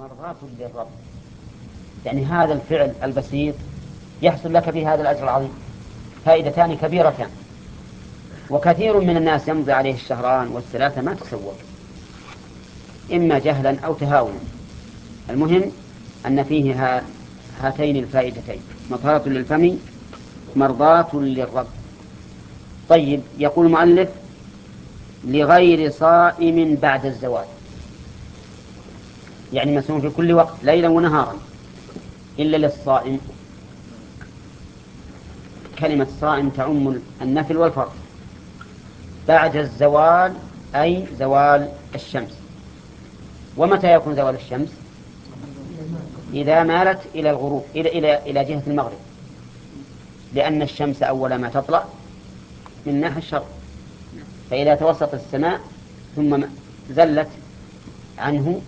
مرضاة للرب. يعني هذا الفعل البسيط يحصل لك به هذا الأجر العظيم. فائدتان كبيرتان. وكثير من الناس يمضي عليه الشهران والثلاثة ما تصور إما جهلا أو تهاونا المهم أن فيه هاتين الفائدتين. مطهرة للفم مرضاة للرب. طيب يقول المؤلف لغير صائم بعد الزواج. يعني مسنون في كل وقت ليلا ونهارا إلا للصائم. كلمة صائم تعم النفل والفرض بعد الزوال أي زوال الشمس. ومتى يكون زوال الشمس؟ إذا مالت إلى الغروب إلى إلى إلى جهة المغرب. لأن الشمس أول ما تطلع من ناحية الشرق. فإذا توسط السماء ثم زلت عنه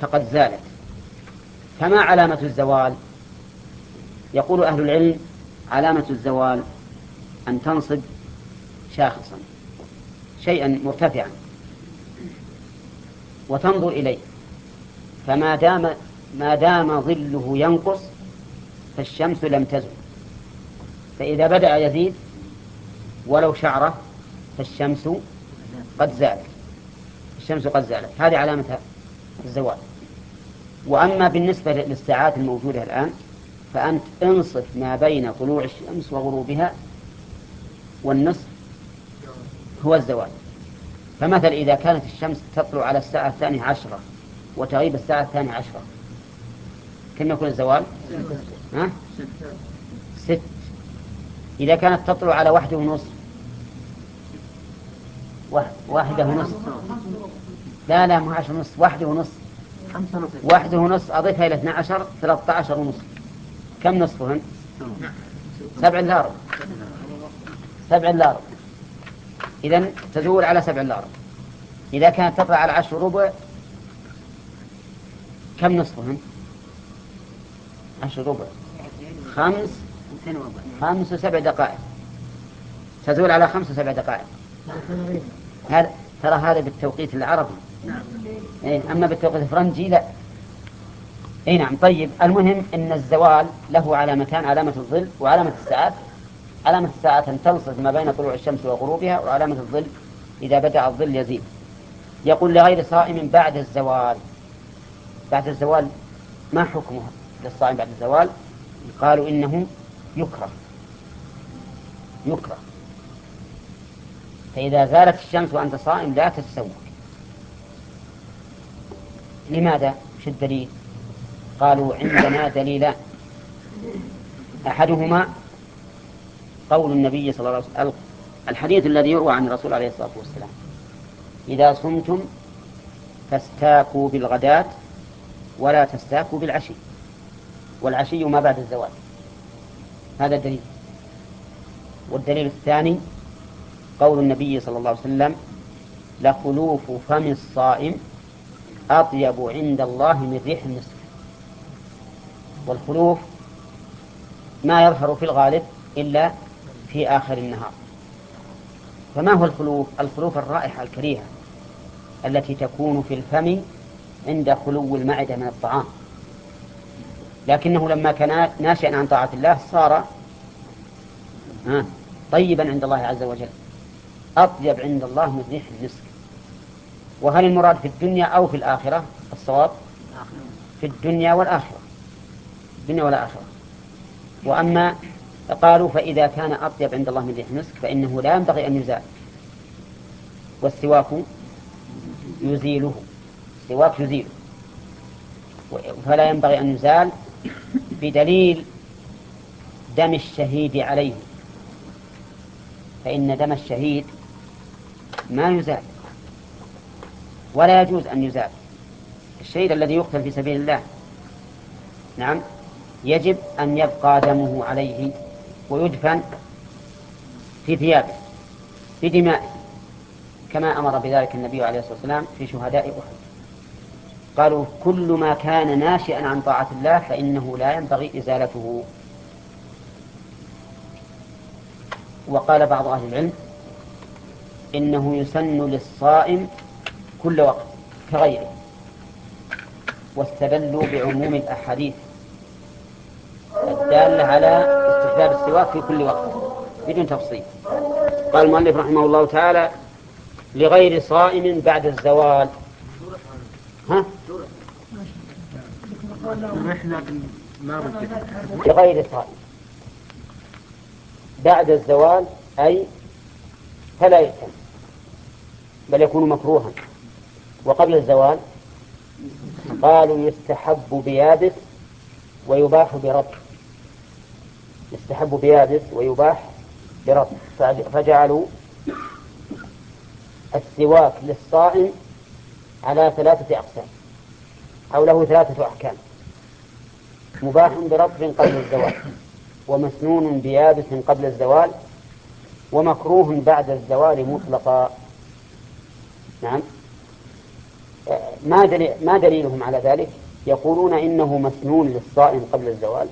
فقد زالت. فما علامة الزوال؟ يقول أهل العلم علامة الزوال أن تنصب شاخصا شيئا مرتفعا وتنظر إليه. فما دام ما دام ظله ينقص فالشمس لم تزل. فإذا بدأ يزيد ولو شعرة فالشمس قد زالت. الشمس قد زالت. هذه علامة الزوال. وأما بالنسبة للساعات الموجودة الآن فأنت انصف ما بين طلوع الشمس وغروبها والنصف هو الزوال فمثلا إذا كانت الشمس تطلع على الساعة الثانية عشرة وتغيب الساعة الثانية عشرة كم يكون الزوال؟ ها؟ ست إذا كانت تطلع على واحدة ونصف واحدة ونصف لا لا مو عشر ونصف واحدة ونصف واحدة ونصف أضيفها إلى 12 13 ونصف. كم نصفهن؟ سبع إلا ربع. سبع إلا ربع. إذا تزول على سبع إلا ربع. إذا كانت تطلع على عشر ربع كم نصفهن؟ عشر ربع. خمس؟ خمس وسبع دقائق. تزول على خمس وسبع دقائق. هذا ترى هذا بالتوقيت العربي. إيه أما بالتوقيت الفرنجي لا. اي نعم طيب المهم إن الزوال له علامتان علامة الظل وعلامة الساعات. علامة الساعات أن تنصف ما بين طلوع الشمس وغروبها وعلامة الظل إذا بدأ الظل يزيد. يقول لغير صائم بعد الزوال. بعد الزوال ما حكمه للصائم بعد الزوال؟ قالوا إنه يكره. يكره. فإذا زالت الشمس وأنت صائم لا تتسوق لماذا؟ وش الدليل؟ قالوا عندنا دليلان أحدهما قول النبي صلى الله عليه وسلم الحديث الذي يروى عن الرسول عليه الصلاة والسلام. إذا صمتم فاستاكوا بالغداة ولا تستاكوا بالعشي. والعشي ما بعد الزواج. هذا الدليل. والدليل الثاني قول النبي صلى الله عليه وسلم لخلوف فم الصائم أطيب عند الله من ريح المسك. والخلوف ما يظهر في الغالب إلا في آخر النهار. فما هو الخلوف؟ الخلوف الرائحة الكريهة التي تكون في الفم عند خلو المعدة من الطعام. لكنه لما كان ناشئا عن طاعة الله صار طيبا عند الله عز وجل. أطيب عند الله من ريح المسك. وهل المراد في الدنيا أو في الآخرة؟ الصواب في الدنيا والآخرة. الدنيا والآخرة. وأما قالوا فإذا كان أطيب عند الله من ريح المسك فإنه لا ينبغي أن يزال. والسواك يزيله. السواك يزيله فلا ينبغي أن يزال بدليل دم الشهيد عليه. فإن دم الشهيد ما يزال. ولا يجوز أن يزال. الشهيد الذي يقتل في سبيل الله. نعم. يجب أن يبقى دمه عليه ويدفن في ثيابه بدمائه كما أمر بذلك النبي عليه الصلاة والسلام في شهداء أحد. قالوا كل ما كان ناشئا عن طاعة الله فإنه لا ينبغي إزالته. وقال بعض أهل العلم إنه يسن للصائم كل وقت كغيره واستدلوا بعموم الأحاديث الدالة على استحباب السواك في كل وقت بدون تفصيل. قال المؤلف رحمه الله تعالى لغير صائم بعد الزوال. ها؟ لغير صائم بعد الزوال أي فلا يأتم بل يكون مكروها. وقبل الزوال قالوا يستحب بيابس ويباح برطب يستحب بيابس ويباح برطب فجعلوا السواك للصائم على ثلاثة أقسام أو له ثلاثة أحكام. مباح برطب قبل الزوال ومسنون بيابس قبل الزوال ومكروه بعد الزوال مطلقا. نعم. ما دليل ما دليلهم على ذلك؟ يقولون إنه مسنون للصائم قبل الزوال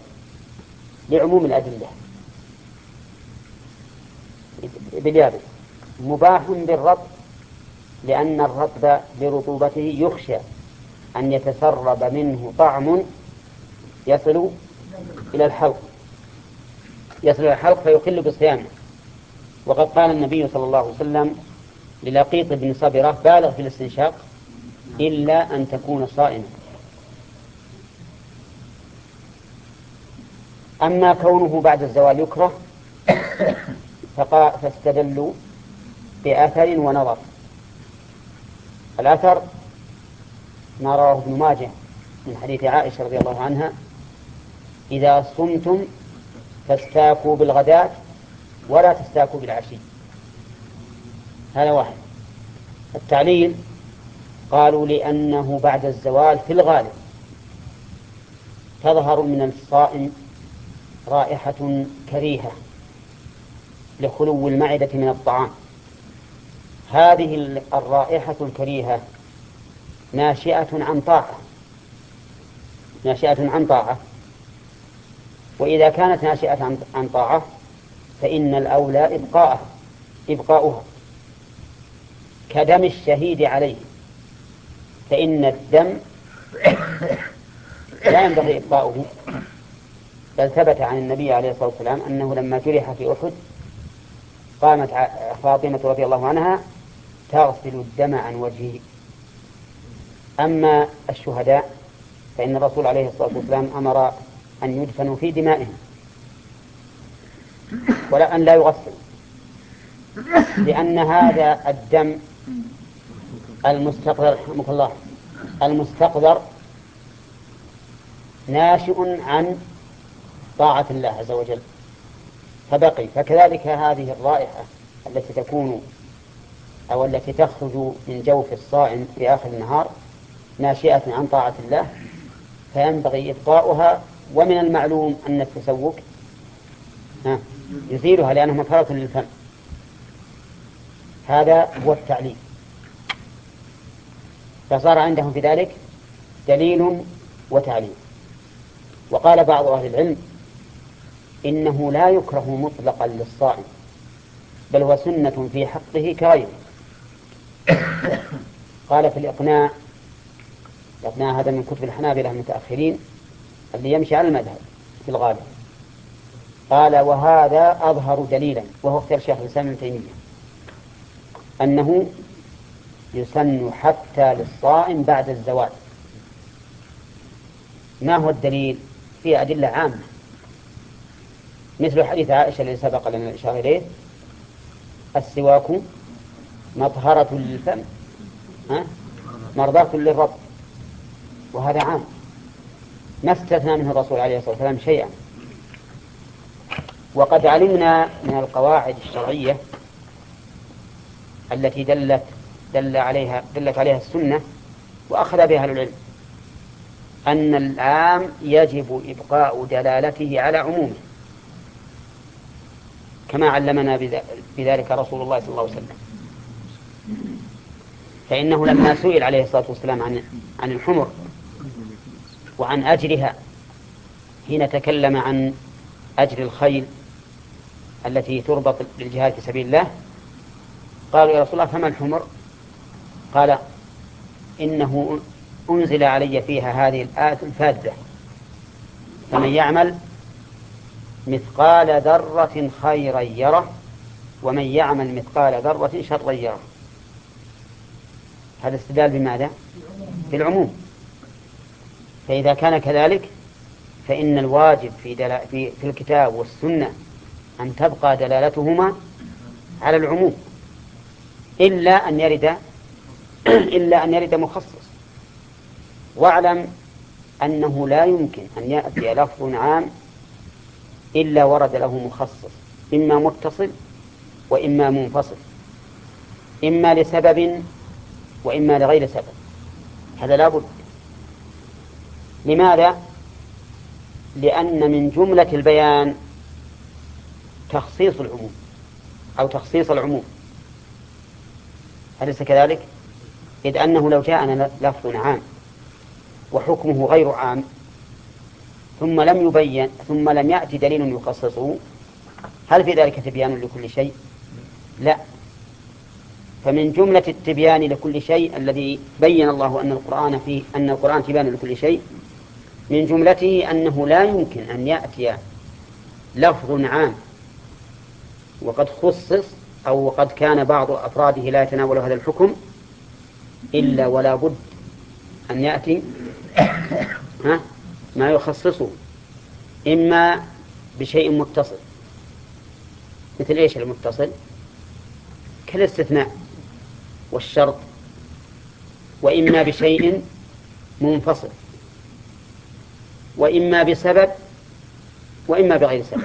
لعموم الأدلة. باليابس مباح بالرطب لأن الرطب برطوبته يخشى أن يتسرب منه طعم يصل إلى الحلق. يصل إلى الحلق فيخل بصيامه. وقد قال النبي صلى الله عليه وسلم للقيط بن صبرة بالغ في الاستنشاق إلا أن تكون صائما. أما كونه بعد الزوال يكره فاستدلوا بأثر ونظر. الأثر ما رواه ابن ماجه من حديث عائشة رضي الله عنها إذا صمتم فاستاكوا بالغداة ولا تستاكوا بالعشي. هذا واحد. التعليل قالوا لأنه بعد الزوال في الغالب تظهر من الصائم رائحة كريهة لخلو المعدة من الطعام. هذه الرائحة الكريهة ناشئة عن طاعة ناشئة عن طاعة. وإذا كانت ناشئة عن طاعة فإن الأولى إبقاءها إبقاؤها كدم الشهيد عليه. فإن الدم لا ينبغي إبقاؤه بل ثبت عن النبي عليه الصلاة والسلام أنه لما جرح في أحد قامت فاطمة رضي الله عنها تغسل الدم عن وجهه. أما الشهداء فإن الرسول عليه الصلاة والسلام أمر أن يدفنوا في دمائهم ولا أن لا يغسل لأن هذا الدم المستقذر رحمك الله. المستقذر ناشئ عن طاعة الله عز وجل. فبقي. فكذلك هذه الرائحة التي تكون أو التي تخرج من جوف الصائم في آخر النهار ناشئة عن طاعة الله فينبغي إبقاؤها. ومن المعلوم أن التسوك يزيلها لأنها مطهرة للفم. هذا هو التعليم فصار عندهم في ذلك دليل وتعليم وقال بعض أهل العلم إنه لا يكره مطلقا للصائم بل هو سنة في حقه كغيره. قال في الإقناع الإقناع هذا من كتب الحنابلة المتأخرين اللي يمشي على المذهب في الغالب. قال وهذا أظهر دليلا وهو اختيار شيخ الإسلام ابن تيمية أنه يسن حتى للصائم بعد الزواج. ما هو الدليل؟ في أدلة عامة. مثل حديث عائشة الذي سبق لنا الإشارة إليه. السواك مطهرة للفم ها؟ مرضاة للرب. وهذا عام. ما استثنى منه الرسول عليه الصلاة والسلام شيئا. وقد علمنا من القواعد الشرعية التي دلت دل عليها دلت عليها السنة وأخذ بها العلم أن العام يجب إبقاء دلالته على عمومه كما علمنا بذلك رسول الله صلى الله عليه وسلم. فإنه لما سئل عليه الصلاة والسلام عن عن الحمر وعن أجرها حين تكلم عن أجر الخيل التي تربط للجهاد في سبيل الله قالوا يا رسول الله فما الحمر؟ قال إنه أنزل علي فيها هذه الآية الفاذة فمن يعمل مثقال ذرة خيرا يره ومن يعمل مثقال ذرة شرا يره. هذا استدلال بماذا؟ بالعموم. فإذا كان كذلك فإن الواجب في, دل... في... في الكتاب والسنة أن تبقى دلالتهما على العموم إلا أن يرد إلا أن يرد مخصص واعلم أنه لا يمكن أن يأتي لفظ عام إلا ورد له مخصص إما متصل وإما منفصل إما لسبب وإما لغير سبب هذا لا بد لماذا؟ لأن من جملة البيان تخصيص العموم أو تخصيص العموم أليس كذلك؟ إذ أنه لو جاءنا لفظ عام وحكمه غير عام ثم لم يبين ثم لم يأتي دليل يخصصه هل في ذلك تبيان لكل شيء؟ لا فمن جملة التبيان لكل شيء الذي بين الله أن القرآن فيه أن القرآن تبيان لكل شيء من جملته أنه لا يمكن أن يأتي لفظ عام وقد خصص أو وقد كان بعض أفراده لا يتناول هذا الحكم إلا ولا بد أن يأتي ها ما يخصصه إما بشيء متصل. مثل إيش المتصل؟ كالاستثناء والشرط وإما بشيء منفصل وإما بسبب وإما بغير سبب.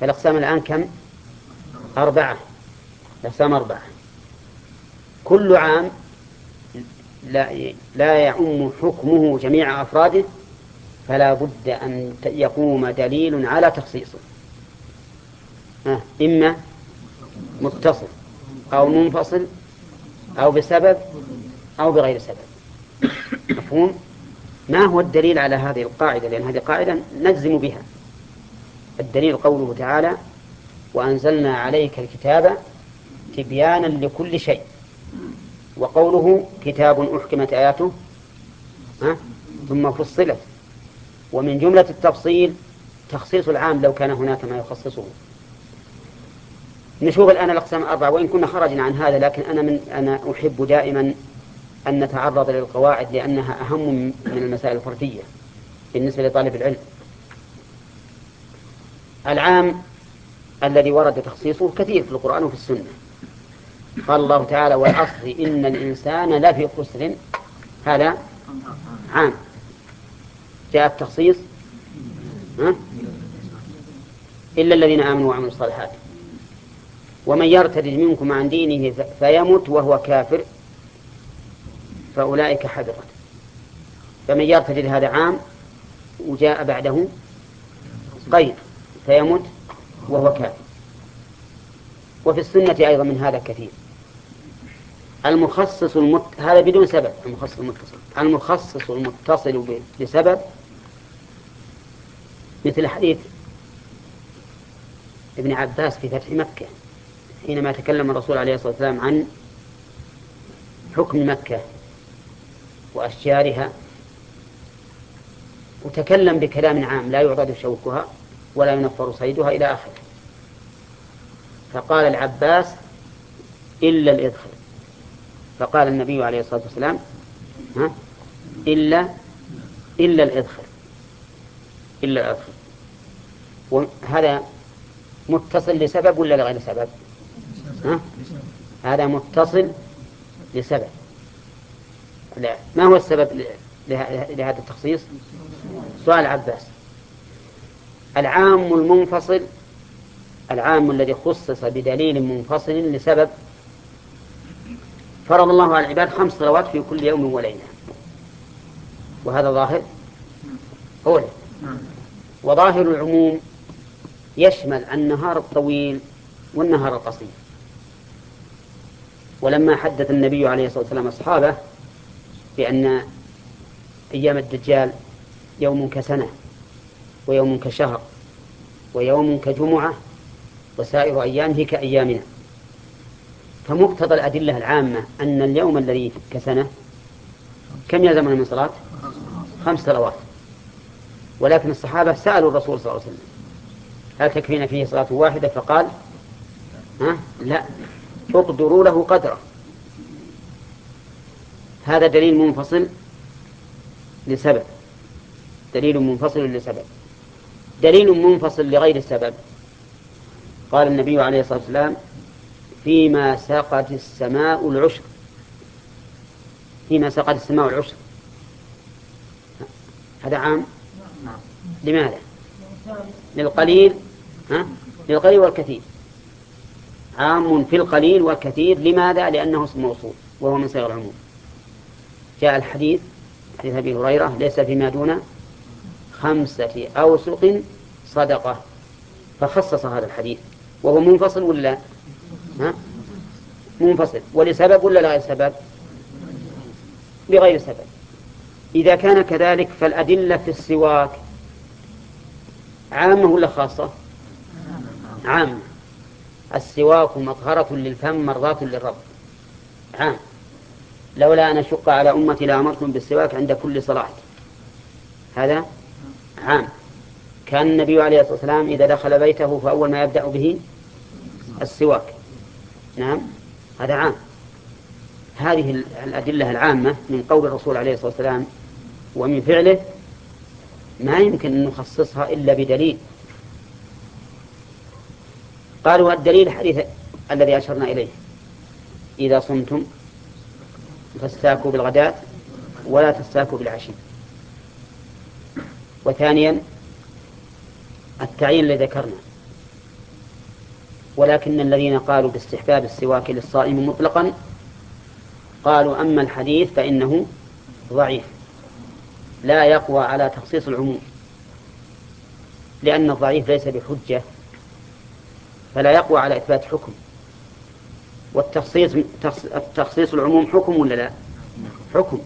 فالأقسام الآن كم؟ أربعة. الأقسام أربعة. كل عام لا لا يعم حكمه جميع أفراده فلا بد أن يقوم دليل على تخصيصه. إما متصل أو منفصل أو بسبب أو بغير سبب. مفهوم؟ ما هو الدليل على هذه القاعدة؟ لأن هذه قاعدة نجزم بها. الدليل قوله تعالى وأنزلنا عليك الكتاب تبيانا لكل شيء. وقوله كتاب أحكمت آياته ها؟ ثم فصلت. ومن جملة التفصيل تخصيص العام لو كان هناك ما يخصصه. نشوف الآن الأقسام الأربعة وإن كنا خرجنا عن هذا لكن أنا من أنا أحب دائما أن نتعرض للقواعد لأنها أهم من المسائل الفردية بالنسبة لطالب العلم. العام الذي ورد تخصيصه كثير في القرآن وفي السنة. قال الله تعالى والعصر إن الإنسان لفي خسر. هذا عام. جاء التخصيص. ها؟ إلا الذين آمنوا وعملوا الصالحات. ومن يرتد منكم عن دينه فيمت وهو كافر فأولئك حبطت. فمن يرتد هذا عام وجاء بعده قيد فيمت وهو كافر. وفي السنة أيضا من هذا كثير. المخصص المت... هذا بدون سبب المخصص المتصل. المخصص المتصل بسبب مثل حديث ابن عباس في فتح مكة حينما تكلم الرسول عليه الصلاة والسلام عن حكم مكة وأشجارها وتكلم بكلام عام لا يعضد شوكها ولا ينفر صيدها إلى آخره. فقال العباس إلا الإذخر فقال النبي عليه الصلاة والسلام ها إلا إلا الإذخر إلا الإذخر وهذا متصل لسبب ولا لغير سبب؟ ها؟ هذا متصل لسبب. لا ما هو السبب لهذا التخصيص؟ سؤال عباس. العام المنفصل العام الذي خصص بدليل منفصل لسبب فرض الله على العباد خمس صلوات في كل يوم وليلة. وهذا ظاهر؟ أولى وظاهر العموم يشمل النهار الطويل والنهار القصير. ولما حدث النبي عليه الصلاة والسلام أصحابه بأن أيام الدجال يوم كسنة ويوم كشهر ويوم كجمعة وسائر أيامه كأيامنا. فمقتضى الأدلة العامة أن اليوم الذي كسنة كم يلزمنا من صلاة خمس صلوات. ولكن الصحابة سألوا الرسول صلى الله عليه وسلم هل تكفينا فيه صلاة واحدة؟ فقال ها؟ لا. اقدروا له قدره. هذا دليل منفصل لسبب. دليل منفصل لسبب. دليل منفصل لغير السبب. قال النبي عليه الصلاة والسلام فيما سقت السماء العشر. فيما سقت السماء العشر. هذا عام؟ لماذا؟ للقليل ها؟ للقليل والكثير. عام في القليل والكثير. لماذا؟ لأنه اسم موصول وهو من صيغ العموم. جاء الحديث حديث أبي هريرة ليس فيما دون خمسة أوسق صدقة. فخصص هذا الحديث. وهو منفصل ولا منفصل. ولسبب ولا لا غير سبب؟ بغير سبب. إذا كان كذلك فالأدلة في السواك عامة ولا خاصة؟ عامة السواك مطهرة للفم مرضاة للرب. عام. لولا أن أشق على أمتي لأمرتم بالسواك عند كل صلاة. هذا عام. كان النبي عليه الصلاة والسلام إذا دخل بيته فأول ما يبدأ به السواك. نعم. هذا عام. هذه الأدلة العامة من قول الرسول عليه الصلاة والسلام ومن فعله ما يمكن أن نخصصها إلا بدليل. قالوا الدليل الحديث الذي أشرنا إليه. إذا صمتم فاستاكوا بالغداة ولا تستاكوا بالعشي. وثانيا التعيين الذي ذكرنا. ولكن الذين قالوا باستحباب السواك للصائم مطلقا قالوا أما الحديث فإنه ضعيف. لا يقوى على تخصيص العموم لأن الضعيف ليس بحجة فلا يقوى على إثبات حكم. والتخصيص تخصيص العموم حكم ولا لا؟ حكم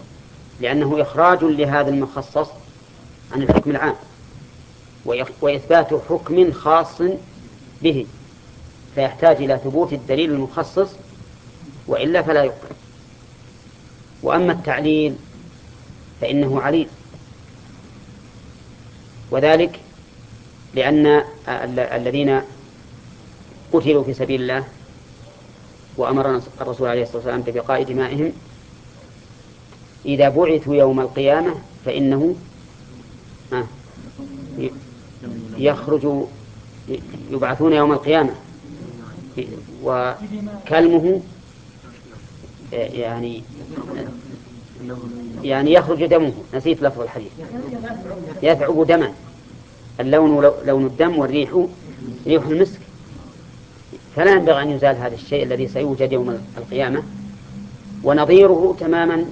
لأنه إخراج لهذا المخصص عن الحكم العام وإثبات حكم خاص به. فيحتاج إلى ثبوت الدليل المخصص وإلا فلا يقبل. وأما التعليل فإنه عليل. وذلك لأن الذين قتلوا في سبيل الله وأمرنا الرسول عليه الصلاة والسلام ببقاء دمائهم إذا بعثوا يوم القيامة فإنه يخرج يبعثون يوم القيامة. وكلمه يعني يعني يخرج دمه. نسيت لفظ الحديث. يثعب دما. اللون لون الدم والريح ريح المسك. فلا ينبغي أن يزال هذا الشيء الذي سيوجد يوم القيامة. ونظيره تماما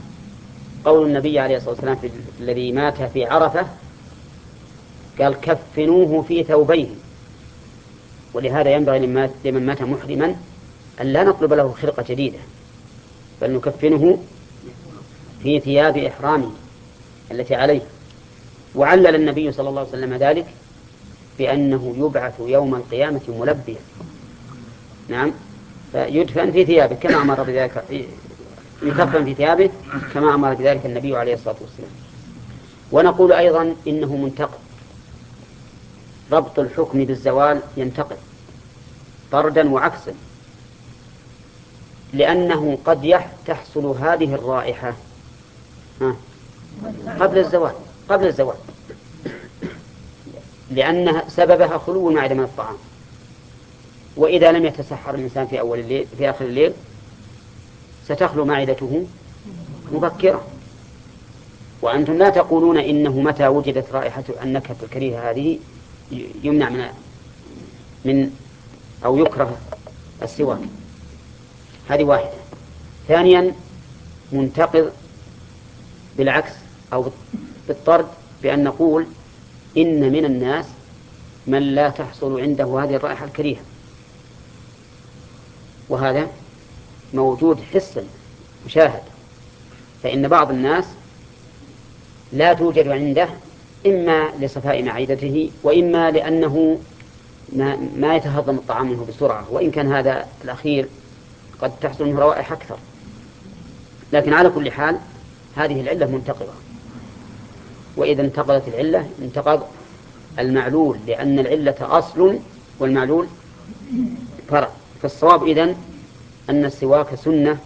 قول النبي عليه الصلاة والسلام الذي مات في عرفة قال كفنوه في ثوبيه. ولهذا ينبغي لمن مات محرما أن لا نطلب له خرقة جديدة بل نكفنه في ثياب إحرامه التي عليه. وعلل النبي صلى الله عليه وسلم ذلك بأنه يبعث يوم القيامة ملبيا. نعم. فيدفن في ثيابه كما أمر بذلك يكفن في ثيابه كما أمر بذلك النبي عليه الصلاة والسلام. ونقول أيضا إنه منتقد ربط الحكم بالزوال ينتقد طردا وعكسا. لأنه قد تحصل هذه الرائحة. قبل الزوال قبل الزوال. لأنها سببها خلو المعدة من الطعام. وإذا لم يتسحر الإنسان في أول الليل في آخر الليل ستخلو معدته مبكرة. وأنتم لا تقولون إنه متى وجدت رائحة النكهة الكريهة هذه؟ يمنع من من أو يكره السواك. هذه واحدة. ثانيا منتقض بالعكس أو بالطرد بأن نقول إن من الناس من لا تحصل عنده هذه الرائحة الكريهة. وهذا موجود حسا مشاهد. فإن بعض الناس لا توجد عنده إما لصفاء معدته وإما لأنه ما, ما يتهضم الطعام منه بسرعة وإن كان هذا الأخير قد تحصل منه روائح أكثر. لكن على كل حال هذه العلة منتقضة. وإذا انتقضت العلة انتقض المعلول لأن العلة أصل والمعلول فرع. فالصواب إذن أن السواك سنة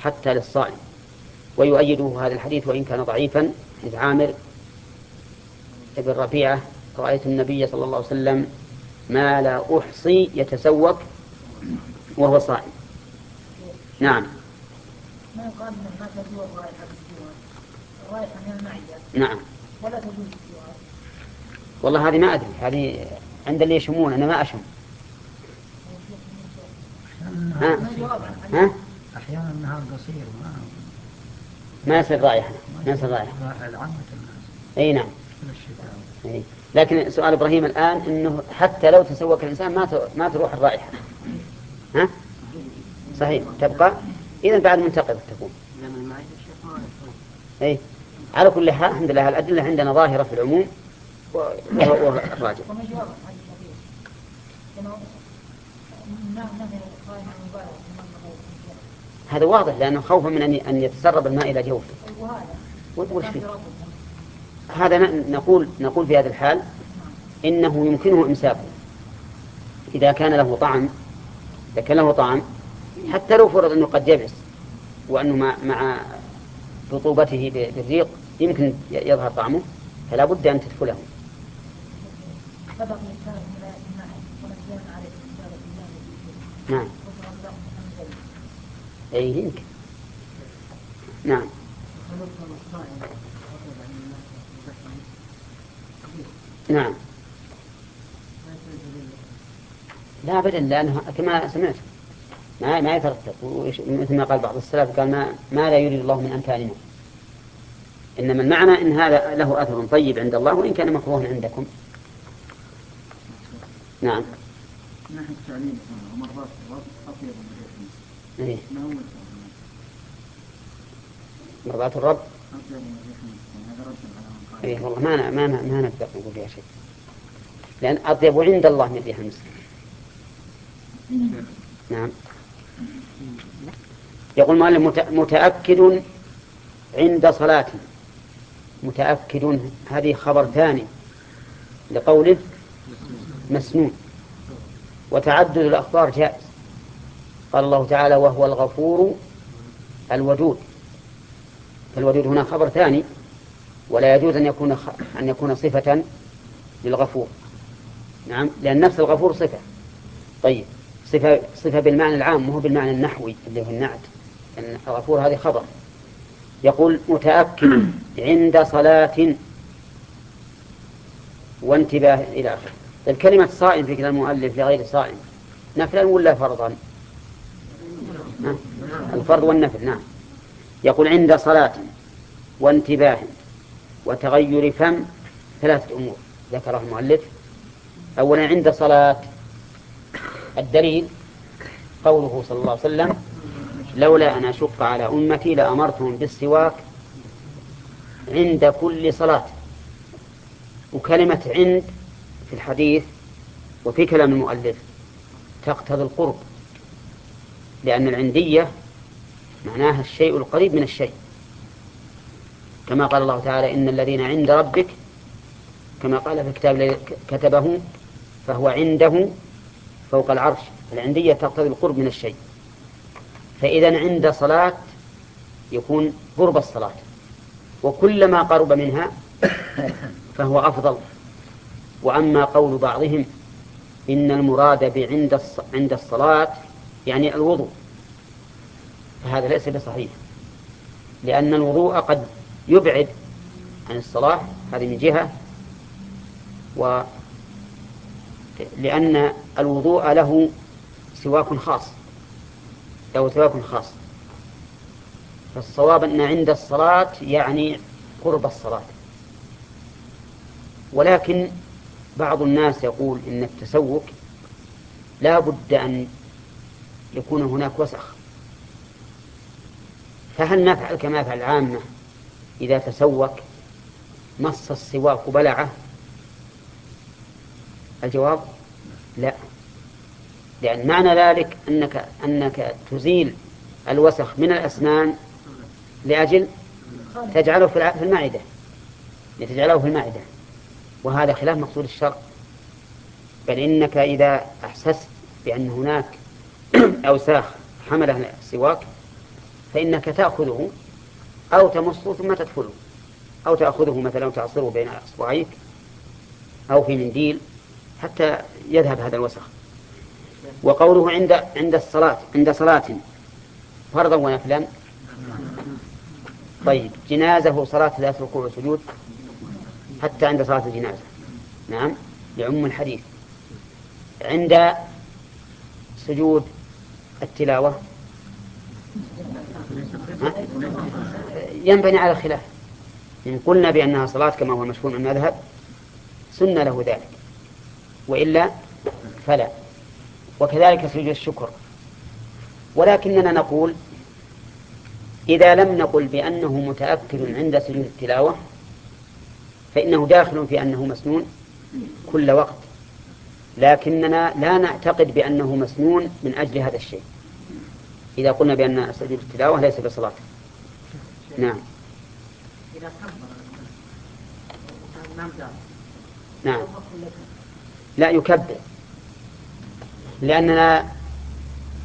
حتى للصائم. ويؤيده هذا الحديث وإن كان ضعيفا إذ عامر ابن ربيعة رأيت النبي صلى الله عليه وسلم ما لا أحصي يتسوق وهو صائم. نعم. ما يقال ما تزور الرائحة الرائحة من المعدة نعم. ولا تجوز والله هذه ما أدري هذه عند اللي يشمون أنا ما أشم. ها؟ ها؟ أحيانا النهار قصير ما ما يصير رائحة ما يصير رائحة. أي نعم. أي. لكن سؤال إبراهيم الآن أنه حتى لو تسوق الإنسان ما ما تروح الرائحة. ها؟ صحيح. تبقى؟ إذا بعد منتقد تكون أي على كل حال الحمد لله الأدلة عندنا ظاهرة في العموم وهو هذا واضح لأنه خوفا من أن يتسرب الماء إلى جوفه. وش فيه؟ هذا نقول نقول في هذا الحال إنه يمكنه إمساكه. إذا كان له طعم إذا كان له طعم حتى لو فرض أنه قد يبس وأنه مع, رطوبته بالريق يمكن يظهر طعمه فلا بد أن تدخله. نعم. أي يمكن. نعم. نعم. لا أبدا لأنه كما سمعت ما ما يترتب. مثل ما قال بعض السلف قال ما ما لا يريد الله من أمثالنا. إنما المعنى إن هذا له أثر طيب عند الله وإن كان مكروها عندكم. نعم. التعليم مرات أطيب من إيه؟ مرضات الرب. اي والله ما ما ما نقدر نقول فيها شيء. لأن أطيب عند الله من ريح المسك. نعم. يقول المؤلف متأكد عند صلاة. متأكد هذه خبر ثاني لقوله مسنون. وتعدد الأخبار جائز. قال الله تعالى وهو الغفور الودود. فالودود هنا خبر ثاني. ولا يجوز أن يكون أن يكون صفة للغفور. نعم لأن نفس الغفور صفة. طيب صفة صفة بالمعنى العام مو بالمعنى النحوي اللي هو النعت. أن الغفور هذه خبر. يقول متأكد عند صلاة وانتباه إلى آخره طيب كلمة صائم في كلام المؤلف لغير صائم. نفلا ولا فرضا؟ الفرض والنفل نعم. يقول عند صلاة وانتباه. وتغير فم ثلاثة أمور. ذكرها المؤلف. أولا عند صلاة الدليل قوله صلى الله عليه وسلم لولا أن أشق على أمتي لأمرتهم بالسواك عند كل صلاة. وكلمة عند في الحديث وفي كلام المؤلف تقتضي القرب لأن العندية معناها الشيء القريب من الشيء. كما قال الله تعالى إن الذين عند ربك كما قال في الكتاب كتبه فهو عنده فوق العرش العندية تقتضي القرب من الشيء. فإذا عند صلاة يكون قرب الصلاة وكلما قرب منها فهو أفضل. وأما قول بعضهم إن المراد بعند عند الصلاة يعني الوضوء فهذا ليس بصحيح لأن الوضوء قد يبعد عن الصلاة هذه من جهة. و لأن الوضوء له سواك خاص له سواك خاص. فالصواب أن عند الصلاة يعني قرب الصلاة. ولكن بعض الناس يقول إن التسوك لا بد أن يكون هناك وسخ. فهل نفعل كما يفعل العامة إذا تسوك مص السواك بلعه؟ الجواب لا. لأن معنى ذلك أنك أنك تزيل الوسخ من الأسنان لأجل تجعله في المعدة. لتجعله في المعدة. وهذا خلاف مقصود الشرع. بل إنك إذا أحسست بأن هناك أوساخ حمله السواك فإنك تأخذه أو تمصه ثم تدخله. أو تأخذه مثلا وتعصره بين أصبعيك أو في منديل حتى يذهب هذا الوسخ. وقوله عند عند الصلاة عند صلاة فرضا ونفلا. طيب جنازة صلاة ذات ركوع وسجود حتى عند صلاة الجنازة. نعم لعم الحديث. عند سجود التلاوة ينبني على الخلاف إن قلنا بأنها صلاة كما هو المشهور من المذهب سن له ذلك. وإلا فلا. وكذلك سجود الشكر. ولكننا نقول إذا لم نقل بأنه متأكد عند سجود التلاوة فإنه داخل في أنه مسنون كل وقت. لكننا لا نعتقد بأنه مسنون من أجل هذا الشيء. إذا قلنا بأن سجود التلاوة ليس بصلاة. نعم. نعم. لا يكبر. لأننا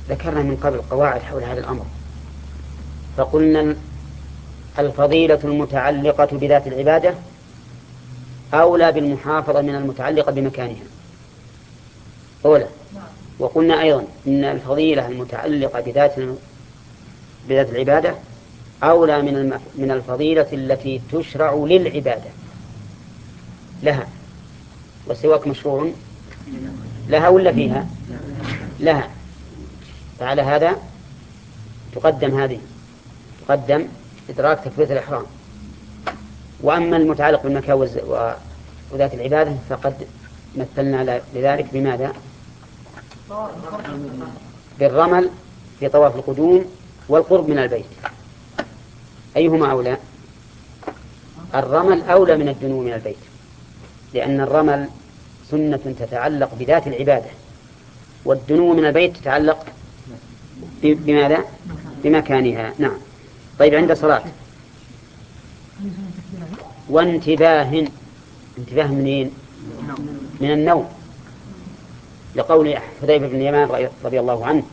ذكرنا من قبل قواعد حول هذا الأمر. فقلنا الفضيلة المتعلقة بذات العبادة أولى بالمحافظة من المتعلقة بمكانها. أولى. وقلنا أيضا إن الفضيلة المتعلقة بذات بذات العبادة أولى من من الفضيلة التي تشرع للعبادة. لها. والسواك مشروع لها ولا فيها؟ لها. فعلى هذا تقدم هذه. تقدم إدراك تكبيرة الإحرام. وأما المتعلق بالمكان وذات العبادة فقد مثلنا لذلك. بماذا؟ بالرمل في طواف القدوم والقرب من البيت أيهما أولى؟ الرمل أولى من الدنو من البيت لأن الرمل سنة تتعلق بذات العبادة والدنو من البيت تتعلق بماذا؟ بمكانها نعم طيب عند صلاة وانتباه انتباه منين؟ من النوم لقول حذيفة بن اليمان رضي الله عنه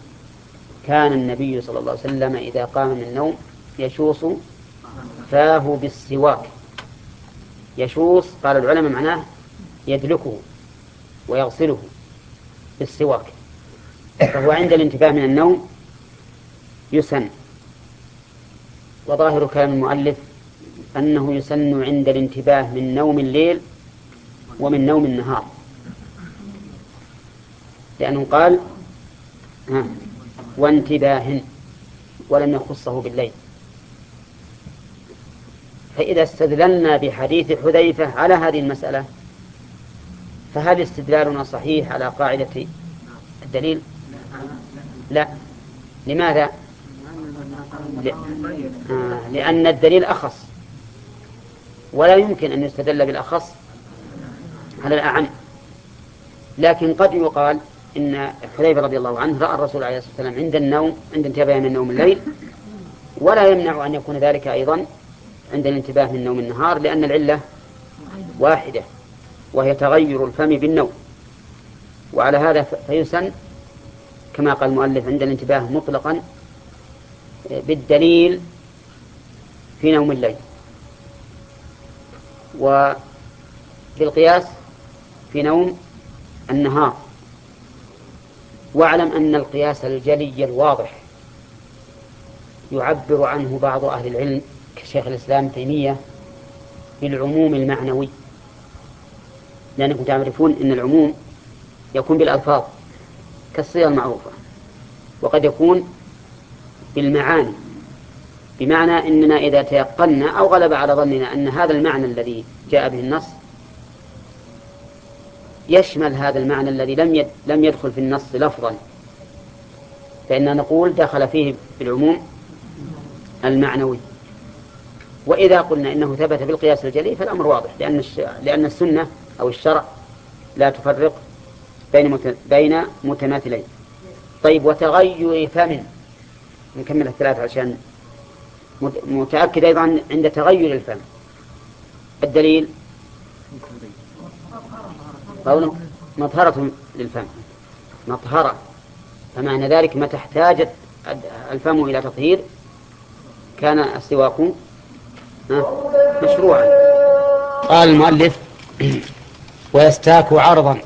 كان النبي صلى الله عليه وسلم إذا قام من النوم يشوص فاه بالسواك. يشوص قال العلماء معناه يدلكه ويغسله بالسواك. فهو عند الانتباه من النوم يسن. وظاهر كلام المؤلف أنه يسن عند الانتباه من نوم الليل ومن نوم النهار. لأنه قال وانتباه ولم يخصه بالليل. فإذا استدللنا بحديث حذيفة على هذه المسألة فهل استدلالنا صحيح على قاعدة الدليل؟ لا. لماذا؟ آه، لأن الدليل أخص. ولا يمكن أن يستدل بالأخص على الأعم. لكن قد يقال إن حذيفة رضي الله عنه رأى الرسول عليه الصلاة والسلام عند النوم عند انتباه من نوم الليل ولا يمنع أن يكون ذلك أيضا عند الانتباه من نوم النهار لأن العلة واحدة وهي تغير الفم بالنوم. وعلى هذا فيسن كما قال المؤلف عند الانتباه مطلقا بالدليل في نوم الليل. وبالقياس في نوم النهار. واعلم أن القياس الجلي الواضح. يعبر عنه بعض أهل العلم كشيخ الإسلام تيمية بالعموم المعنوي. لأنكم تعرفون أن العموم يكون بالألفاظ كالصيغة المعروفة وقد يكون بالمعاني. بمعنى أننا إذا تيقنا أو غلب على ظننا أن هذا المعنى الذي جاء به النص يشمل هذا المعنى الذي لم لم يدخل في النص لفظا. فإننا نقول دخل فيه بالعموم المعنوي. وإذا قلنا إنه ثبت بالقياس الجلي فالأمر واضح لأن لأن السنة أو الشرع لا تفرق بين بين متماثلين. طيب وتغير فم نكمل الثلاث عشان متأكد أيضا عند تغير الفم. الدليل قوله مطهرة للفم. مطهرة فمعنى ذلك متى احتاجت الفم إلى تطهير كان السواك مشروعا. قال المؤلف ويستاك عرضا.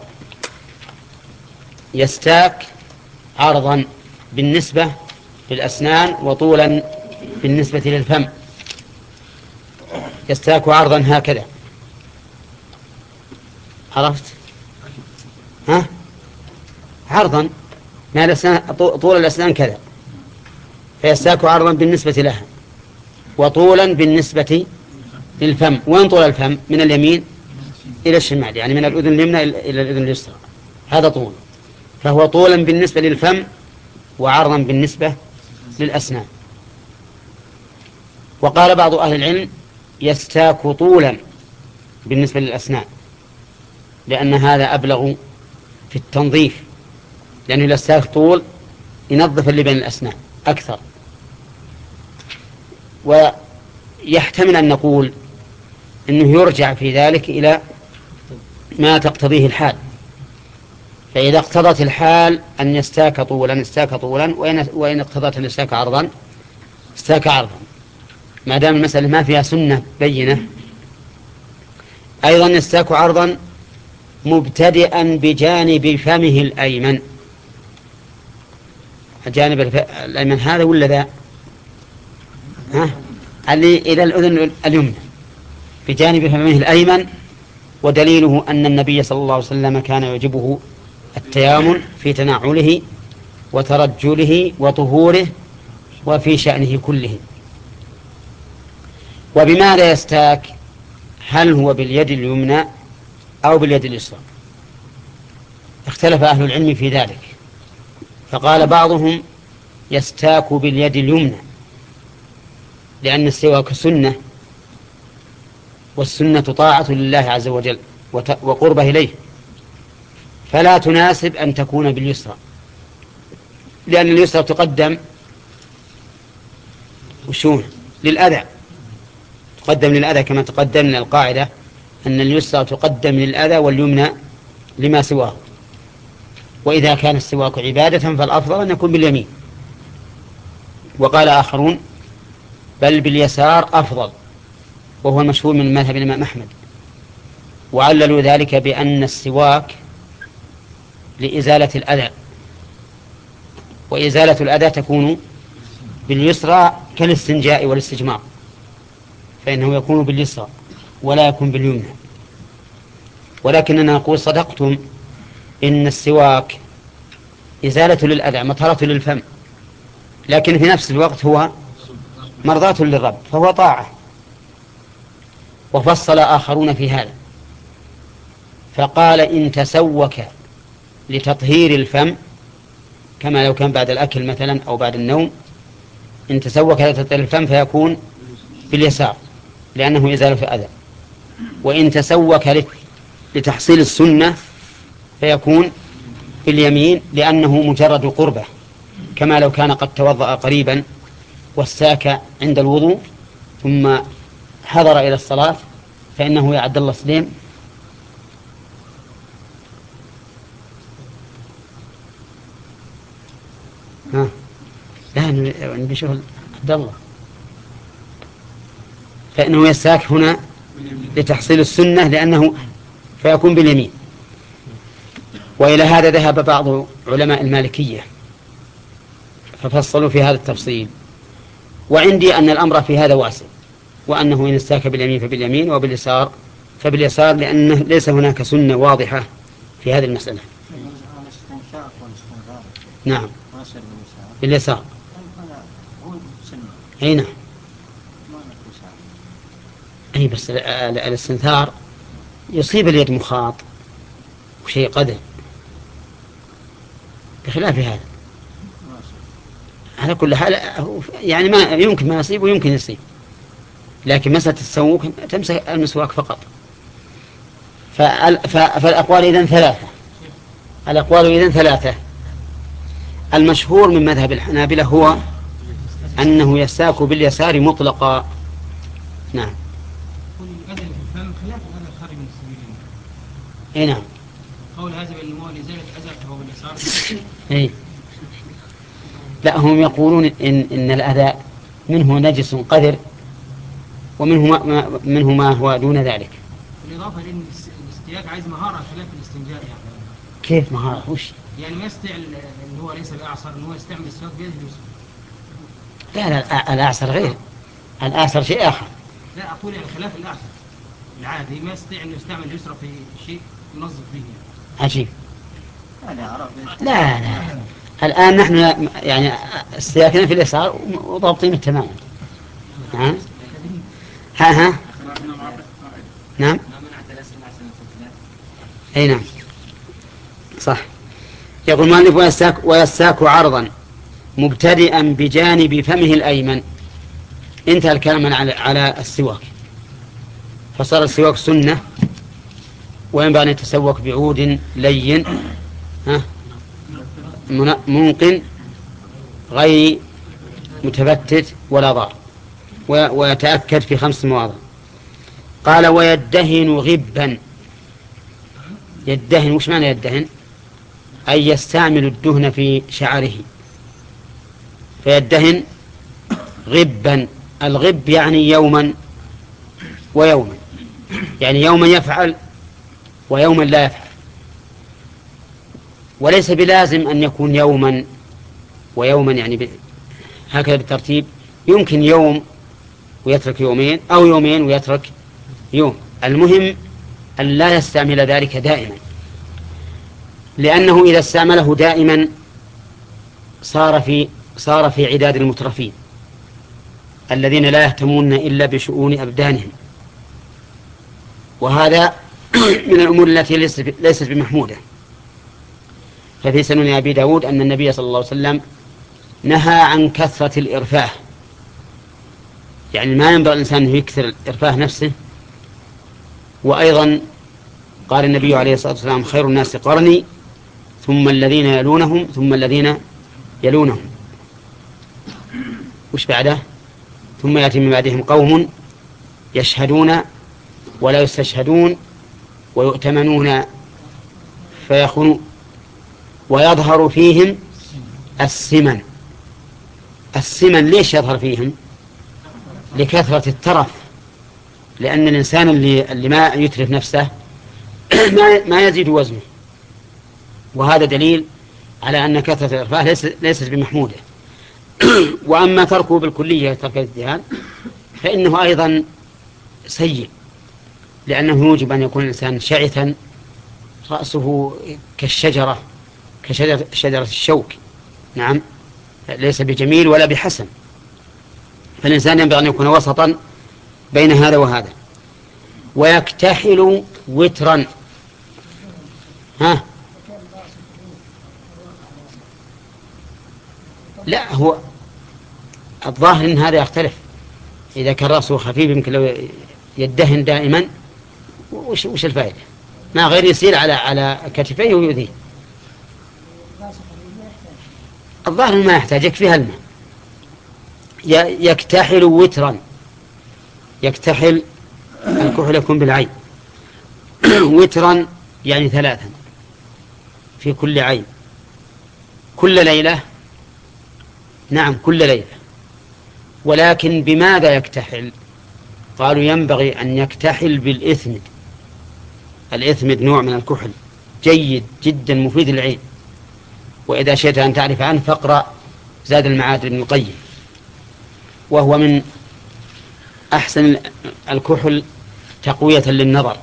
يستاك عرضا بالنسبة للأسنان وطولا بالنسبة للفم. يستاك عرضا هكذا. عرفت؟ ها؟ عرضا. ما الأسنان طول الأسنان كذا. فيستاك عرضا بالنسبة لها. وطولا بالنسبة للفم. وين طول الفم؟ من اليمين إلى الشمال يعني من الأذن اليمنى إلى الأذن اليسرى. هذا طول. فهو طولا بالنسبة للفم وعرضا بالنسبة للأسنان. وقال بعض أهل العلم يستاك طولا بالنسبة للأسنان لأن هذا أبلغ في التنظيف لأنه إذا استاك طول ينظف اللي بين الأسنان أكثر. ويحتمل أن نقول أنه يرجع في ذلك إلى ما تقتضيه الحال. فإذا اقتضت الحال أن يستاك طولا استاك طولا وإن, وإن اقتضت أن يستاك عرضا استاك عرضا. ما دام المسألة ما فيها سنة بينة أيضا يستاك عرضا مبتدئا بجانب فمه الأيمن. الجانب الأيمن هذا ولا ذا؟ ها؟ اللي إلى الأذن اليمنى. بجانب فمه الأيمن ودليله أن النبي صلى الله عليه وسلم كان يعجبه التيامن في تنعله وترجله وطهوره وفي شأنه كله. وبماذا يستاك؟ هل هو باليد اليمنى؟ أو باليد اليسرى اختلف أهل العلم في ذلك. فقال بعضهم يستاك باليد اليمنى لأن السواك سنة والسنة طاعة لله عز وجل وقربة إليه. فلا تناسب أن تكون باليسرى لأن اليسرى تقدم وشون للأذى تقدم للأذى كما تقدم من القاعدة أن اليسرى تقدم للأذى واليمنى لما سواه. وإذا كان السواك عبادة فالأفضل أن يكون باليمين. وقال آخرون بل باليسار أفضل وهو المشهور من مذهب الإمام أحمد. وعللوا ذلك بأن السواك لإزالة الأذى. وإزالة الأذى تكون باليسرى كالاستنجاء والاستجمار فإنه يكون باليسرى. ولا يكون باليمنى. ولكننا نقول صدقتم إن السواك إزالة للأذى مطهرة للفم. لكن في نفس الوقت هو مرضاة للرب فهو طاعة. وفصل آخرون في هذا. فقال إن تسوك لتطهير الفم كما لو كان بعد الأكل مثلا أو بعد النوم إن تسوك لتطهير الفم فيكون باليسار لأنه إزالة الأذى. وإن تسوك لتحصيل السنة فيكون باليمين لأنه مجرد قربة كما لو كان قد توضأ قريبا واستاك عند الوضوء ثم حضر إلى الصلاة فإنه يا عبد الله سليم ها لا نبي شغل عبد الله. فإنه يستاك هنا لتحصيل السنة لأنه فيكون باليمين. وإلى هذا ذهب بعض علماء المالكية ففصلوا في هذا التفصيل. وعندي أن الأمر في هذا واسع وأنه إن استاك باليمين فباليمين وباليسار فباليسار لأنه ليس هناك سنة واضحة في هذه المسألة. نعم. باليسار. أي نعم. أي بس الاستنثار يصيب اليد مخاط وشيء قدر. بخلاف هذا. على كل حال يعني ما يمكن ما يصيب ويمكن يصيب. لكن مسألة السوق تمسك المسواك فقط. فالأقوال إذن ثلاثة. الأقوال إذن ثلاثة. المشهور من مذهب الحنابلة هو أنه يستاك باليسار مطلقا. نعم. اي نعم قول هذا بالنمو لزالت اذى فهو باليسار اي لا هم يقولون إن إن الأذى منه نجس قذر ومنه ما منه ما هو دون ذلك. بالإضافة لأن الاستياك عايز مهارة خلاف الاستنجاء يعني. كيف مهارة؟ وش؟ يعني ما يستطيع إن هو ليس بأعصر إن هو يستعمل السواك بيده. لا لا الأعصر غير. الأعصر شيء آخر. لا أقول يعني خلاف الأعصر. العادي ما يستطيع إنه يستعمل اليسرى في شيء. عجيب. لا لا. الآن نحن يعني استياكنا في اليسار وضابطين تماما. نعم ها ها؟ نعم. أي نعم. صح. يقول المؤلف ويستاك, ويستاك عرضا مبتدئا بجانب فمه الأيمن. انتهى الكلام على على السواك. فصار السواك سنة. وينبغي أن يتسوك بعود لين؟ ها؟ منقن غير متفتت ولا ضار. ويتأكد في خمس مواضع. قال ويدهن غبا. يدهن وش معنى يدهن؟ أي يستعمل الدهن في شعره. فيدهن غبا. الغب يعني يوما ويوما. يعني يوما يفعل ويوما لا يفعل وليس بلازم أن يكون يوما ويوما يعني هكذا بالترتيب يمكن يوم ويترك يومين أو يومين ويترك يوم. المهم أن لا يستعمل ذلك دائما لأنه إذا استعمله دائما صار في صار في عداد المترفين الذين لا يهتمون إلا بشؤون أبدانهم. وهذا من الأمور التي ليست بمحمودة. ففي سنن أبي داود أن النبي صلى الله عليه وسلم نهى عن كثرة الإرفاه. يعني ما ينبغي الإنسان أن يكثر إرفاه نفسه. وأيضا قال النبي عليه الصلاة والسلام خير الناس قرني ثم الذين يلونهم ثم الذين يلونهم. وش بعده؟ ثم يأتي من بعدهم قوم يشهدون ولا يستشهدون ويؤتمنون فيخونون ويظهر فيهم السمن. السمن ليش يظهر فيهم؟ لكثرة الترف. لأن الإنسان اللي, اللي ما يترف نفسه ما, ما يزيد وزنه. وهذا دليل على أن كثرة الإرفاه ليست بمحمودة. وأما تركه بالكلية ترك الاجتهاد فإنه أيضا سيء. لأنه يوجب أن يكون الإنسان شعثا رأسه كالشجرة كشجرة الشوك. نعم. ليس بجميل ولا بحسن. فالإنسان ينبغي أن يكون وسطا بين هذا وهذا. ويكتحل وترا. ها؟ لا هو الظاهر إن هذا يختلف. إذا كان رأسه خفيف يمكن لو يدهن دائما. وش وش الفائدة؟ ما غير يسير على على كتفيه ويؤذيه. الظاهر ما يحتاج يكفيها الماء يكتحل وترا. يكتحل الكحل يكون بالعين. وترا يعني ثلاثا في كل عين. كل ليلة؟ نعم كل ليلة. ولكن بماذا يكتحل؟ قالوا ينبغي أن يكتحل بالإثمد الإثمد نوع من الكحل. جيد جدا مفيد للعين. وإذا شئت أن تعرف عنه فاقرأ زاد المعاد ابن القيم. وهو من أحسن الكحل تقوية للنظر.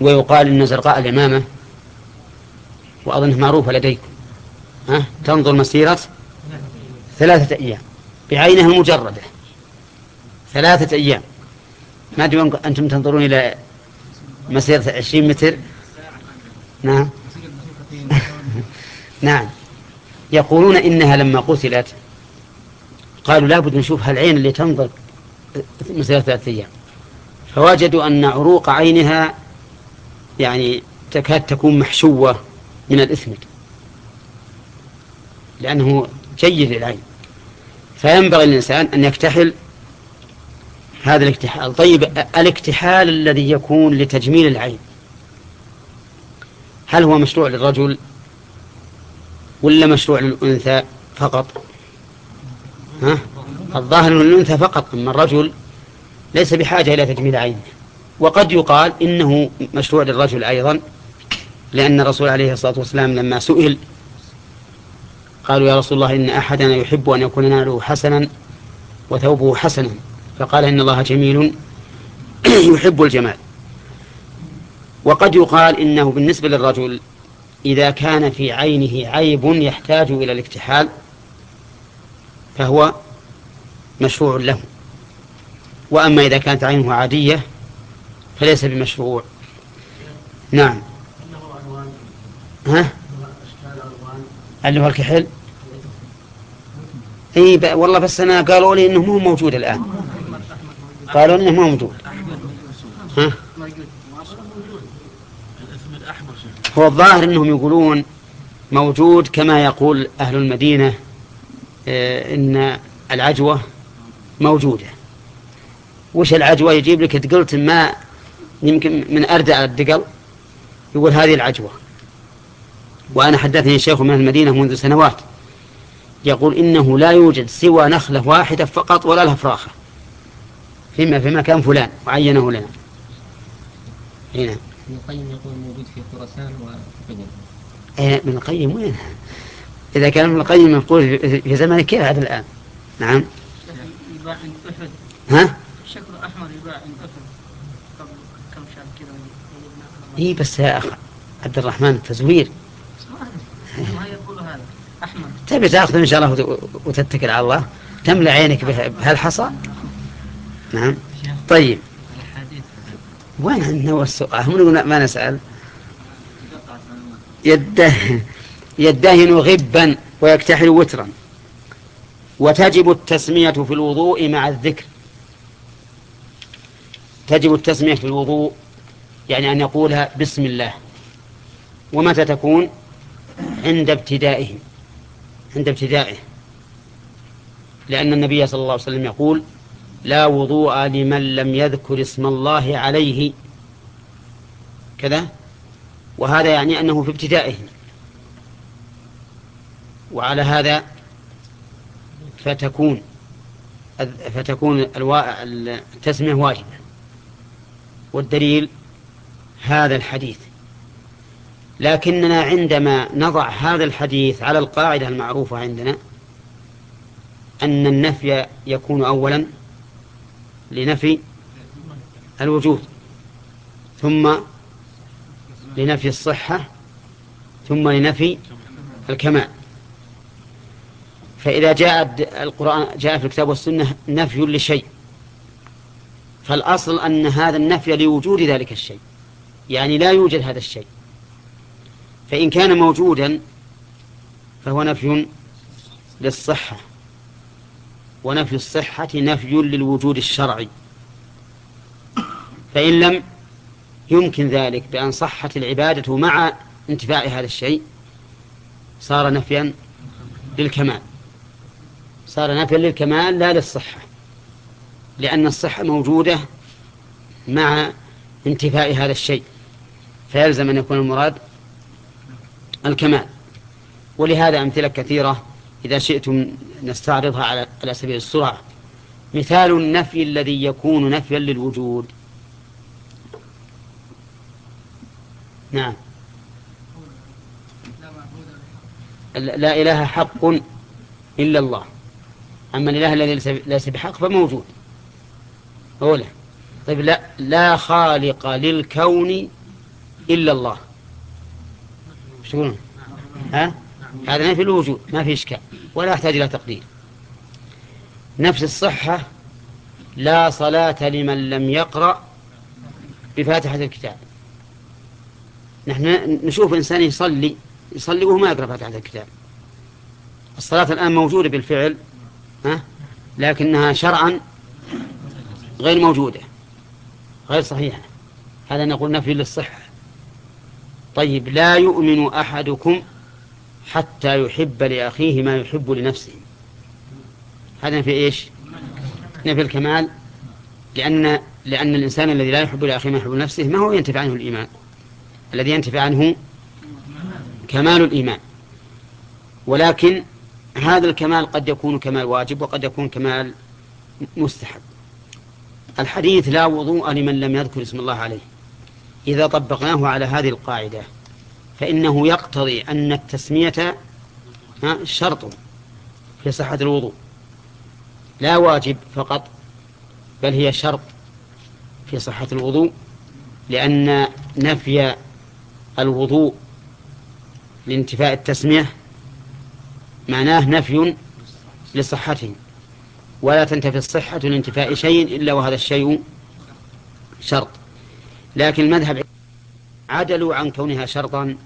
ويقال إن زرقاء الإمامة وأظنه معروفة لديكم. ها؟ تنظر مسيرة ثلاثة أيام. بعينها المجردة ثلاثة أيام. ما أنتم تنظرون إلى مسيرة عشرين متر. نعم. نعم. يقولون إنها لما قتلت قالوا لابد نشوف هالعين اللي تنظر مسيرة ثلاثة أيام. فوجدوا أن عروق عينها يعني تكاد تكون محشوة من الإثمد لأنه جيد للعين. فينبغي للإنسان أن يكتحل هذا الاكتحال. طيب الاكتحال الذي يكون لتجميل العين هل هو مشروع للرجل ولا مشروع للأنثى فقط؟ ها؟ الظاهر للأنثى فقط أما الرجل ليس بحاجة إلى تجميل عينه وقد يقال إنه مشروع للرجل أيضا لأن الرسول عليه الصلاة والسلام لما سئل قالوا يا رسول الله إن أحدنا يحب أن يكون ناله حسنا وثوبه حسنا. فقال إن الله جميل يحب الجمال. وقد يقال إنه بالنسبة للرجل إذا كان في عينه عيب يحتاج إلى الاكتحال فهو مشروع له. وأما إذا كانت عينه عادية فليس بمشروع. نعم. ها؟ اللي هو الكحل؟ اي والله بس أنا قالوا لي إنه مو موجود الآن. قالوا إنه مو موجود ها؟ هو الظاهر إنهم يقولون موجود كما يقول أهل المدينة آه، إن العجوة موجودة. وش العجوة؟ يجيب لك دقلت ما يمكن من اردع الدقل يقول هذه العجوة. وأنا حدثني شيخ من المدينة منذ سنوات يقول إنه لا يوجد سوى نخلة واحدة فقط ولا لها فراخة. فيما في مكان فلان وعينه لنا. هنا ابن القيم يقول موجود في خراسان وقدم إيه ابن القيم وين؟ إذا كان ابن القيم يقول في زمن كيف هذا الآن؟ نعم. يباع عند أحد. ها؟ شكل أحمر يباع عند أحد. قبل كم شهر كذا اي بس يا أخ عبد الرحمن تزوير. ما يقول هذا. أحمر. تبي تاخذ إن شاء الله وت- وتتكل على الله. تملأ عينك به- بهالحصى. نعم. طيب. وين عندنا السؤال هم نقول ما نسأل. يده يدهن غبا ويكتحل وترا. وتجب التسمية في الوضوء مع الذكر. تجب التسمية في الوضوء يعني أن يقولها بسم الله. ومتى تكون؟ عند ابتدائه عند ابتدائه. لأن النبي صلى الله عليه وسلم يقول لا وضوء لمن لم يذكر اسم الله عليه. كذا؟ وهذا يعني أنه في ابتدائه. وعلى هذا فتكون فتكون التسمية واجبة. والدليل هذا الحديث. لكننا عندما نضع هذا الحديث على القاعدة المعروفة عندنا أن النفي يكون أولا لنفي الوجود ثم لنفي الصحة ثم لنفي الكمال. فإذا جاء القرآن جاء في الكتاب والسنة نفي لشيء فالأصل أن هذا النفي لوجود ذلك الشيء يعني لا يوجد هذا الشيء. فإن كان موجودا فهو نفي للصحة. ونفي الصحة نفي للوجود الشرعي. فإن لم يمكن ذلك بأن صحت العبادة مع انتفاع هذا الشيء صار نفيا للكمال. صار نفيا للكمال لا للصحة لأن الصحة موجودة مع انتفاء هذا الشيء. فيلزم أن يكون المراد الكمال. ولهذا أمثلة كثيرة إذا شئتم نستعرضها على على سبيل السرعة مثال النفي الذي يكون نفيا للوجود. نعم. لا إله حق إلا الله. أما الإله الذي ليس- بحق فموجود. أولى طيب لا لا خالق للكون إلا الله. تقولون؟ ها؟ هذا نفي الوجود ما في إشكال ولا يحتاج إلى تقدير. نفس الصحة لا صلاة لمن لم يقرأ بفاتحة الكتاب. نحن نشوف إنسان يصلي يصلي وهو ما يقرأ فاتحة الكتاب. الصلاة الآن موجودة بالفعل ها؟ لكنها شرعا غير موجودة غير صحيحة. هذا نقول نفي للصحة. طيب لا يؤمن أحدكم حتى يحب لأخيه ما يحب لنفسه. هذا في إيش؟ نفي الكمال لأن لأن الإنسان الذي لا يحب لأخيه ما يحب نفسه ما هو ينتفع عنه الإيمان. الذي ينتفع عنه كمال الإيمان. ولكن هذا الكمال قد يكون كمال واجب وقد يكون كمال مستحب. الحديث لا وضوء لمن لم يذكر اسم الله عليه. إذا طبقناه على هذه القاعدة فإنه يقتضي أن التسمية شرط في صحة الوضوء. لا واجب فقط بل هي شرط في صحة الوضوء لأن نفي الوضوء لانتفاء التسمية معناه نفي لصحته ولا تنتفي الصحة لانتفاء شيء إلا وهذا الشيء شرط. لكن المذهب عدلوا عن كونها شرطا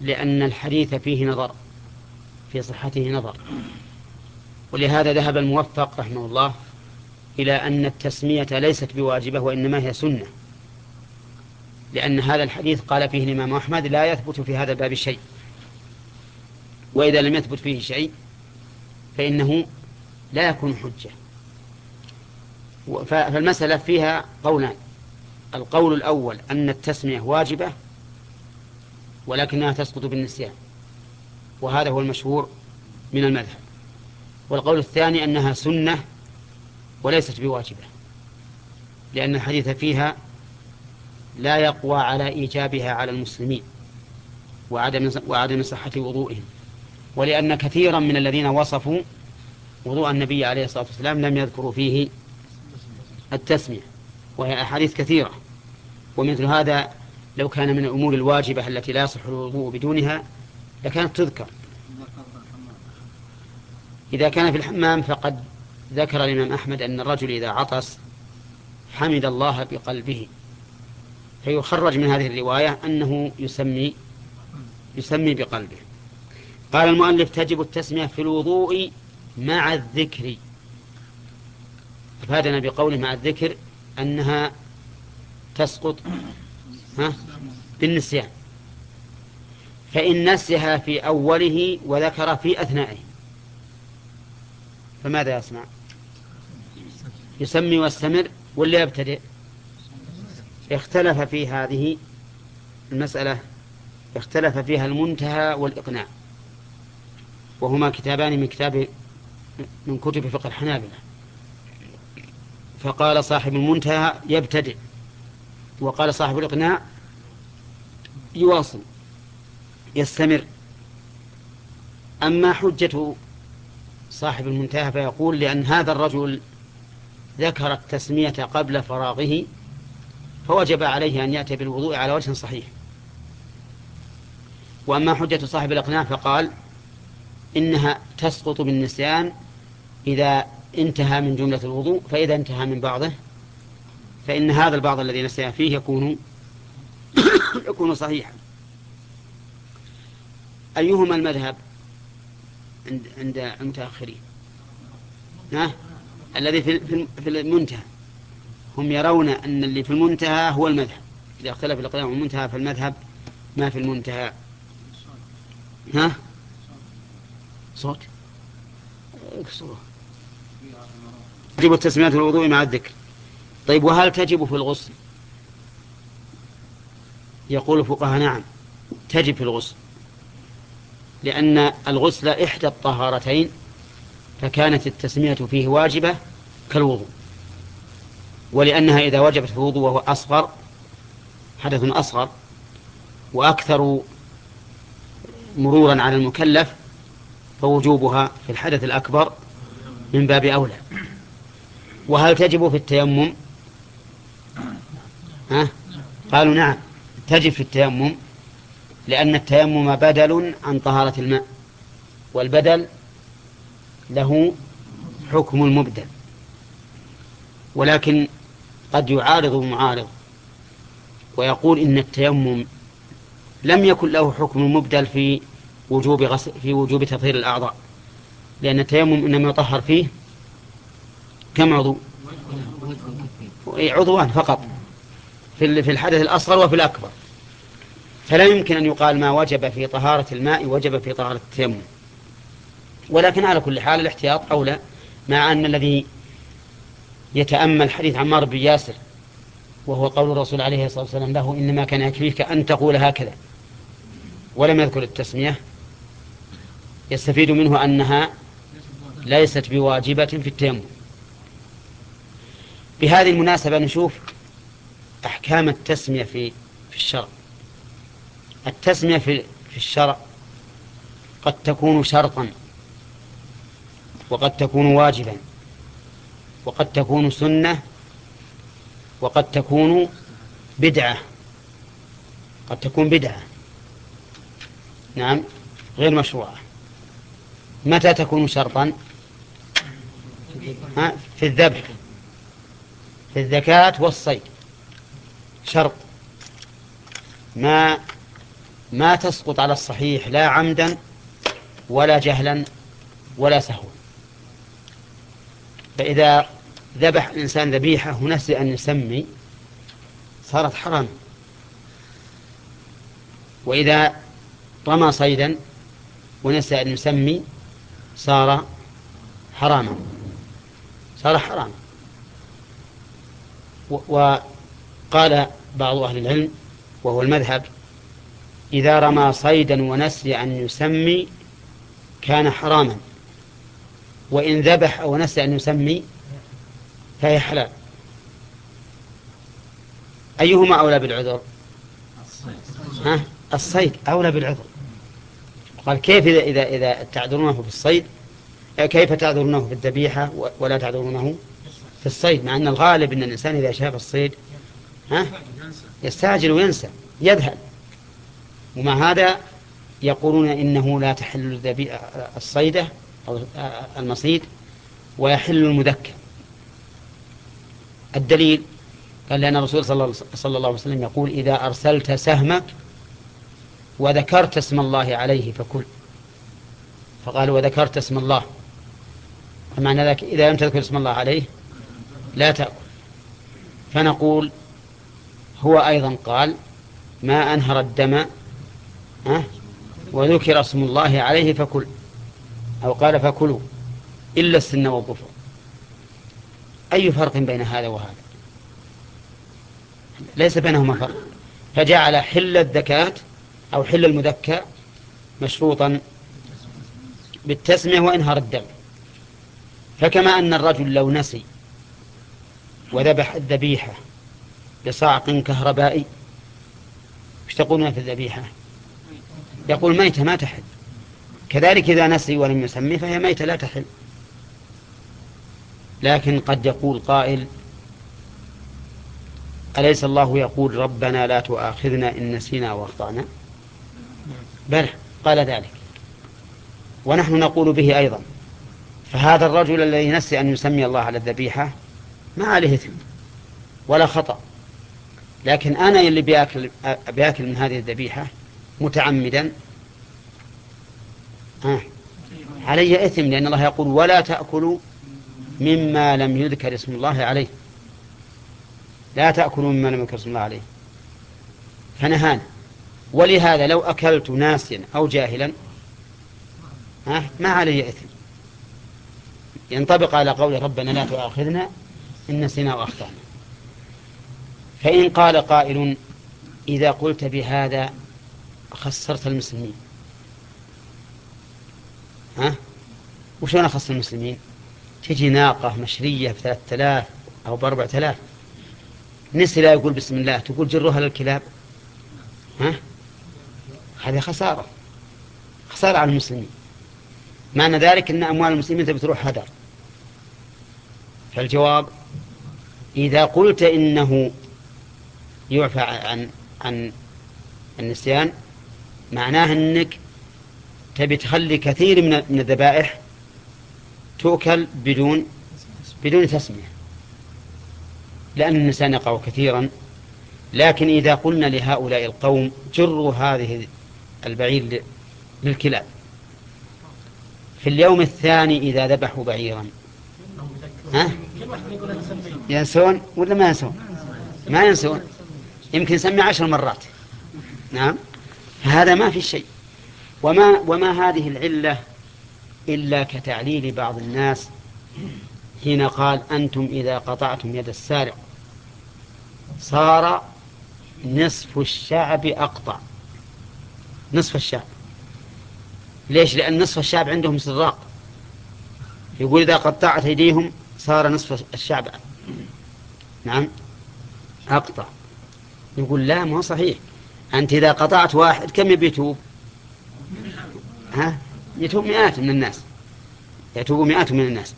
لأن الحديث فيه نظر في صحته نظر. ولهذا ذهب الموفق رحمه الله إلى أن التسمية ليست بواجبة وإنما هي سنة لأن هذا الحديث قال فيه الإمام أحمد لا يثبت في هذا الباب شيء. وإذا لم يثبت فيه شيء فإنه لا يكون حجة. فالمسألة فيها قولان. القول الأول أن التسمية واجبة ولكنها تسقط بالنسيان وهذا هو المشهور من المذهب. والقول الثاني أنها سنة وليست بواجبة لأن الحديث فيها لا يقوى على إيجابها على المسلمين وعدم وعدم صحة وضوئهم. ولأن كثيرا من الذين وصفوا وضوء النبي عليه الصلاة والسلام لم يذكروا فيه التسمية. وهي أحاديث كثيرة. ومثل هذا لو كان من الأمور الواجبة التي لا يصح الوضوء بدونها لكانت تذكر. إذا كان في الحمام فقد ذكر الإمام أحمد أن الرجل إذا عطس حمد الله بقلبه. فيخرج من هذه الرواية أنه يسمي يسمي بقلبه. قال المؤلف تجب التسمية في الوضوء مع الذكر. أفادنا بقوله مع الذكر أنها تسقط ها؟ بالنسيان. فإن نسيها في أوله وذكر في أثنائه. فماذا يصنع؟ يسمي واستمر ولا يبتدئ؟ اختلف في هذه المسألة اختلف فيها المنتهى والإقناع. وهما كتابان من كتاب من كتب فقه الحنابلة. فقال صاحب المنتهى يبتدئ. وقال صاحب الإقناع يواصل يستمر. أما حجة صاحب المنتهى فيقول لأن هذا الرجل ذكر التسمية قبل فراغه فوجب عليه أن يأتي بالوضوء على وجه صحيح. وأما حجة صاحب الإقناع فقال إنها تسقط بالنسيان إذا انتهى من جملة الوضوء فإذا انتهى من بعضه فإن هذا البعض الذي نسي فيه يكون يكون صحيحا. أيهما المذهب عند عند المتأخرين؟ ها؟ الذي في في المنتهى. هم يرون أن اللي في المنتهى هو المذهب. إذا اختلف الأقلام المنتهى فالمذهب ما في المنتهى. ها؟ صوت؟ اكسره تجب التسمية الوضوء مع الذكر. طيب وهل تجب في الغسل؟ يقول الفقهاء نعم تجب في الغسل. لأن الغسل إحدى الطهارتين فكانت التسمية فيه واجبة كالوضوء. ولأنها إذا وجبت في الوضوء وهو أصغر حدث أصغر وأكثر مرورا على المكلف فوجوبها في الحدث الأكبر من باب أولى. وهل تجب في التيمم؟ ها؟ قالوا نعم. تجب في التيمم لأن التيمم بدل عن طهارة الماء والبدل له حكم المبدل. ولكن قد يعارض معارض ويقول إن التيمم لم يكن له حكم مبدل في وجوب غسل في وجوب تطهير الأعضاء لأن التيمم إنما يطهر فيه كم عضو؟ عضوان فقط. في في الحدث الأصغر وفي الأكبر. فلا يمكن أن يقال ما وجب في طهارة الماء وجب في طهارة التيمم. ولكن على كل حال الاحتياط أولى مع أن الذي يتأمل حديث عمار بن ياسر وهو قول الرسول عليه الصلاة والسلام له إنما كان يكفيك أن تقول هكذا. ولم يذكر التسمية. يستفيد منه أنها ليست بواجبة في التيمم. بهذه المناسبة نشوف أحكام التسمية في في الشرع. التسمية في في الشرع قد تكون شرطا وقد تكون واجبا وقد تكون سنة وقد تكون بدعة قد تكون بدعة. نعم غير مشروعة. متى تكون شرطا؟ في الذبح. في والصيد. شرط. ما ما تسقط على الصحيح لا عمدا ولا جهلا ولا سهوا. فإذا ذبح الإنسان ذبيحة ونسي أن يسمي صارت حرام وإذا رمى صيدا ونسي أن يسمي صار حراما. صار حراما. وقال بعض أهل العلم وهو المذهب إذا رمى صيدا ونسي أن يسمي كان حراما وإن ذبح أو نسي أن يسمي فهي حلال. أيهما أولى بالعذر؟ ها؟ الصيد أولى بالعذر. قال كيف إذا إذا إذا تعذرونه في الصيد؟ كيف تعذرونه في الذبيحة ولا تعذرونه الصيد مع أن الغالب أن الإنسان إذا شاف الصيد ها؟ يستعجل وينسى يذهل ومع هذا يقولون إنه لا تحل الصيدة أو المصيد ويحل المذكر. الدليل قال لأن الرسول صلى الله عليه وسلم يقول إذا أرسلت سهمك وذكرت اسم الله عليه فكل. فقال وذكرت اسم الله. فمعنى ذلك إذا لم تذكر اسم الله عليه لا تأكل. فنقول هو أيضا قال ما أنهر الدم أه وذكر اسم الله عليه فكل أو قال فكلوا إلا السن والظفر. أي فرق بين هذا وهذا؟ ليس بينهما فرق. فجعل حل الذكاة أو حل المذكى مشروطا بالتسمية وإنهار الدم. فكما أن الرجل لو نسي وذبح الذبيحة. بصعق كهربائي. إيش تقولون في الذبيحة؟ يقول ميتة ما تحل. كذلك إذا نسي ولم يسمي فهي ميتة لا تحل. لكن قد يقول قائل أليس الله يقول ربنا لا تؤاخذنا إن نسينا وأخطأنا؟ بلى قال ذلك. ونحن نقول به أيضا. فهذا الرجل الذي نسي أن يسمي الله على الذبيحة ما عليه إثم ولا خطأ. لكن أنا اللي بيأكل, بيأكل من هذه الذبيحة متعمدا. آه علي إثم لأن الله يقول ولا تأكلوا مما لم يذكر اسم الله عليه. لا تأكلوا مما لم يذكر اسم الله عليه. فنهانا. ولهذا لو أكلت ناسيا أو جاهلا ما علي إثم. ينطبق على قول ربنا لا تؤاخذنا إن نسينا وأخطأنا. فإن قال قائل إذا قلت بهذا خسرت المسلمين. ها؟ وشلون أخص المسلمين؟ تجي ناقة مشرية بثلاثة آلاف أو بأربعة آلاف. نسي لا يقول بسم الله تقول جروها للكلاب. ها؟ هذه خسارة. خسارة على المسلمين. معنى ذلك أن أموال المسلمين تبي تروح هدر. فالجواب إذا قلت إنه يعفى عن عن النسيان معناه أنك تبي تخلي كثير من من الذبائح تؤكل بدون بدون تسمية. لأن الإنسان يقع كثيرا. لكن إذا قلنا لهؤلاء القوم جروا هذه البعير للكلاب. في اليوم الثاني إذا ذبحوا بعيرا. ها؟ ينسون ولا ما ينسون؟ ما ينسون. يمكن يسمي عشر مرات. نعم. هذا ما في شيء. وما وما هذه العلة إلا كتعليل بعض الناس حين قال أنتم إذا قطعتم يد السارق صار نصف الشعب أقطع. نصف الشعب. ليش؟ لأن نصف الشعب عندهم سراق يقول إذا قطعت أيديهم صار نصف الشعب. نعم. أقطع. يقول لا ما صحيح. أنت إذا قطعت واحد كم يتوب؟ ها؟ يتوب مئات من الناس. يتوب مئات من الناس.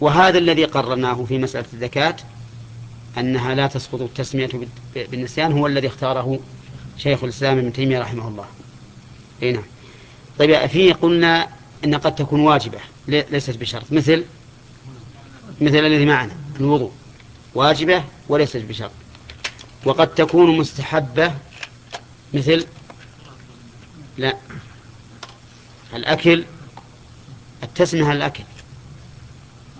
وهذا الذي قررناه في مسألة الزكاة أنها لا تسقط التسمية بالنسيان هو الذي اختاره شيخ الإسلام ابن تيمية رحمه الله. اي نعم. طيب فيه قلنا أن قد تكون واجبة ليست بشرط. مثل مثل الذي معنا الوضوء. واجبة وليست بشرط. وقد تكون مستحبة مثل لا. الأكل التسمية الأكل.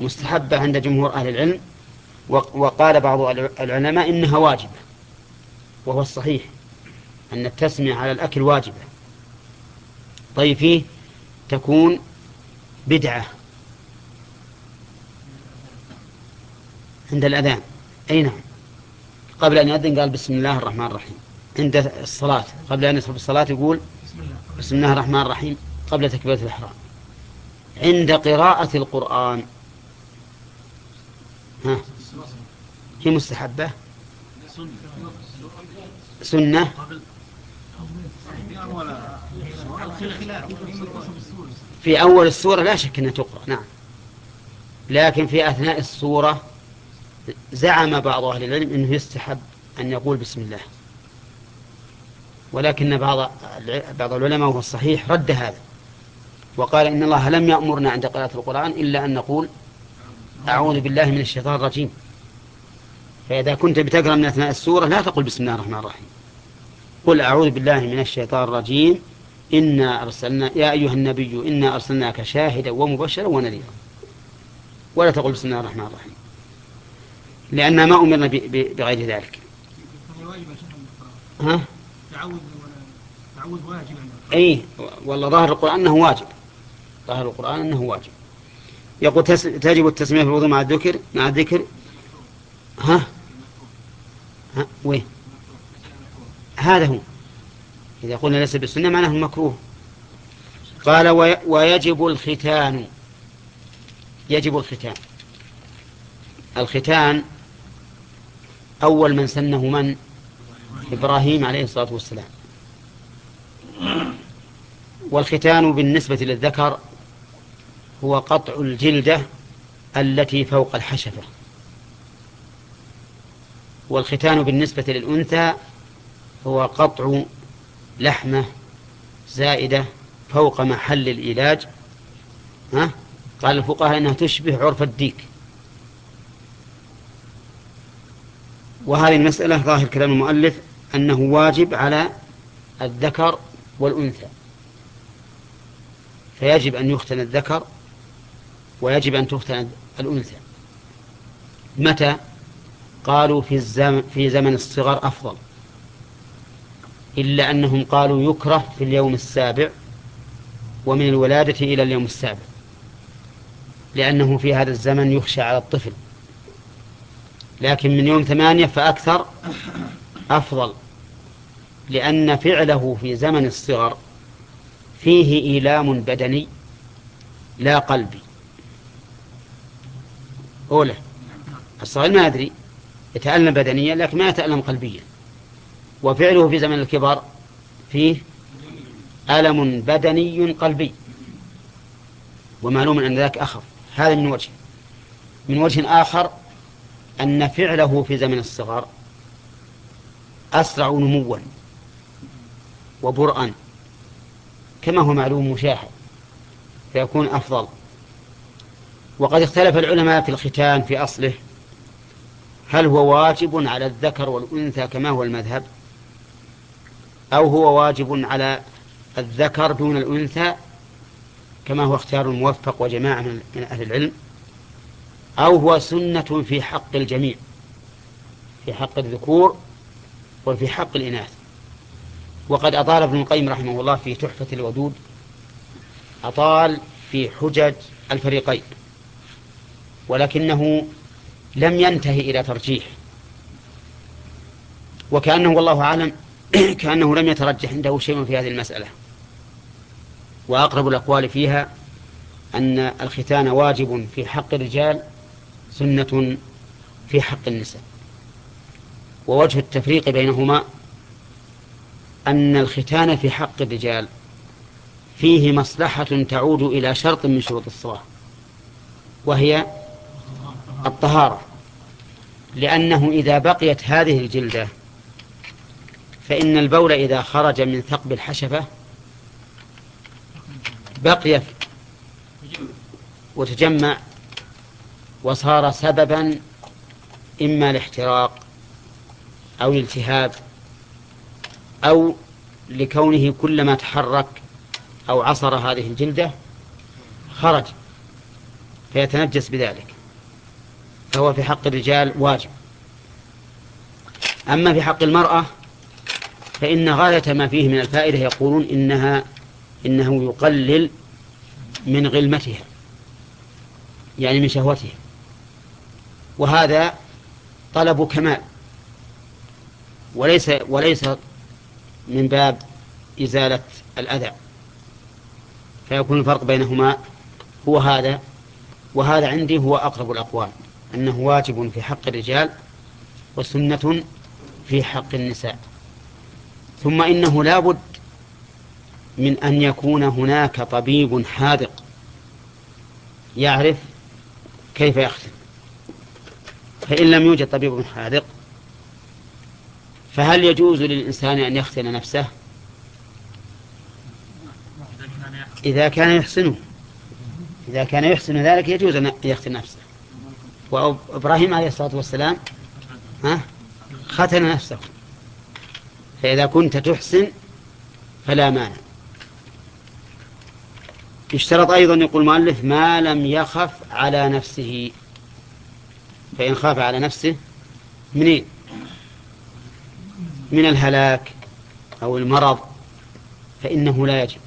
مستحبة عند جمهور أهل العلم. وقال بعض العلماء إنها واجبة. وهو الصحيح أن التسمية على الأكل واجبة. طيب فيه تكون بدعة. عند الأذان. أي نعم. قبل أن يأذن قال بسم الله الرحمن الرحيم. عند الصلاة. قبل أن يدخل الصلاة يقول بسم الله الرحمن الرحيم قبل تكبيرة الإحرام. عند قراءة القرآن. ها. هي مستحبة؟ سنة. في أول السورة لا شك أنها تقرأ. نعم. لكن في أثناء السورة زعم بعض أهل العلم أنه يستحب أن يقول بسم الله. ولكن بعض بعض العلماء وهو الصحيح رد هذا. وقال إن الله لم يأمرنا عند قراءة القرآن إلا أن نقول أعوذ بالله من الشيطان الرجيم. فإذا كنت بتقرأ من أثناء السورة لا تقل بسم الله الرحمن الرحيم. قل أعوذ بالله من الشيطان الرجيم. إنا أرسلنا يا أيها النبي إنا أرسلناك شاهدا ومبشرا ونذيرا. ولا تقل بسم الله الرحمن الرحيم. لأن ما أمرنا بغير ذلك. ها؟ تعود واجب أي والله ظاهر القرآن أنه واجب. ظاهر القرآن أنه واجب. يقول تجب التسمية في الوضوء مع الذكر مع الذكر. ها؟ ها؟ وين؟ هذا هو. إذا قلنا ليس بالسنة معناه مكروه قال ويجب الختان. يجب الختان. الختان أول من سنه من؟ إبراهيم عليه الصلاة والسلام. والختان بالنسبة للذكر هو قطع الجلدة التي فوق الحشفة. والختان بالنسبة للأنثى هو قطع لحمة زائدة فوق محل العلاج. ها؟ قال الفقهاء إنها تشبه عرف الديك. وهذه المسألة ظاهر كلام المؤلف أنه واجب على الذكر والأنثى. فيجب أن يختن الذكر ويجب أن تختن الأنثى. متى؟ قالوا في, الزمن في زمن الصغر أفضل. إلا أنهم قالوا يكره في اليوم السابع ومن الولادة إلى اليوم السابع. لأنه في هذا الزمن يخشى على الطفل. لكن من يوم ثمانية فأكثر أفضل لأن فعله في زمن الصغر فيه إيلام بدني لا قلبي. أولى الصغير ما أدري يتألم بدنيا لكن ما يتألم قلبيا. وفعله في زمن الكبر فيه ألم بدني قلبي ومعلوم أن ذاك أخف. هذا من وجه. من وجه آخر أن فعله في زمن الصغر أسرع نموا وبرءا كما هو معلوم مشاهد فيكون أفضل. وقد اختلف العلماء في الختان في أصله هل هو واجب على الذكر والأنثى كما هو المذهب أو هو واجب على الذكر دون الأنثى كما هو اختيار الموفق وجماعة من أهل العلم. أو هو سنة في حق الجميع في حق الذكور وفي حق الإناث. وقد أطال ابن القيم رحمه الله في تحفة الودود أطال في حجج الفريقين ولكنه لم ينتهي إلى ترجيح. وكأنه والله أعلم كأنه لم يترجح عنده شيء في هذه المسألة. وأقرب الأقوال فيها أن الختان واجب في حق الرجال سنة في حق النساء. ووجه التفريق بينهما أن الختان في حق الرجال فيه مصلحة تعود إلى شرط من شروط الصلاة وهي الطهارة. لأنه إذا بقيت هذه الجلدة فإن البول إذا خرج من ثقب الحشفة بقي وتجمع وصار سببا إما الاحتراق أو الالتهاب أو لكونه كلما تحرك أو عصر هذه الجلدة خرج فيتنجس بذلك. فهو في حق الرجال واجب. أما في حق المرأة فإن غاية ما فيه من الفائدة يقولون إنها إنه يقلل من غلمتها يعني من شهوتها. وهذا طلب كمال. وليس وليس من باب إزالة الأذى. فيكون الفرق بينهما هو هذا وهذا عندي هو أقرب الأقوال أنه واجب في حق الرجال وسنة في حق النساء. ثم إنه لا بد من أن يكون هناك طبيب حاذق يعرف كيف يختم. فإن لم يوجد طبيب حاذق فهل يجوز للإنسان أن يختن نفسه؟ إذا كان يحسنه إذا كان يحسن ذلك يجوز أن يختن نفسه. وإبراهيم عليه الصلاة والسلام ها ختن نفسه. فإذا كنت تحسن فلا مانع. اشترط أيضا يقول المؤلف ما لم يخف على نفسه. فإن خاف على نفسه منين؟ من الهلاك أو المرض فإنه لا يجب.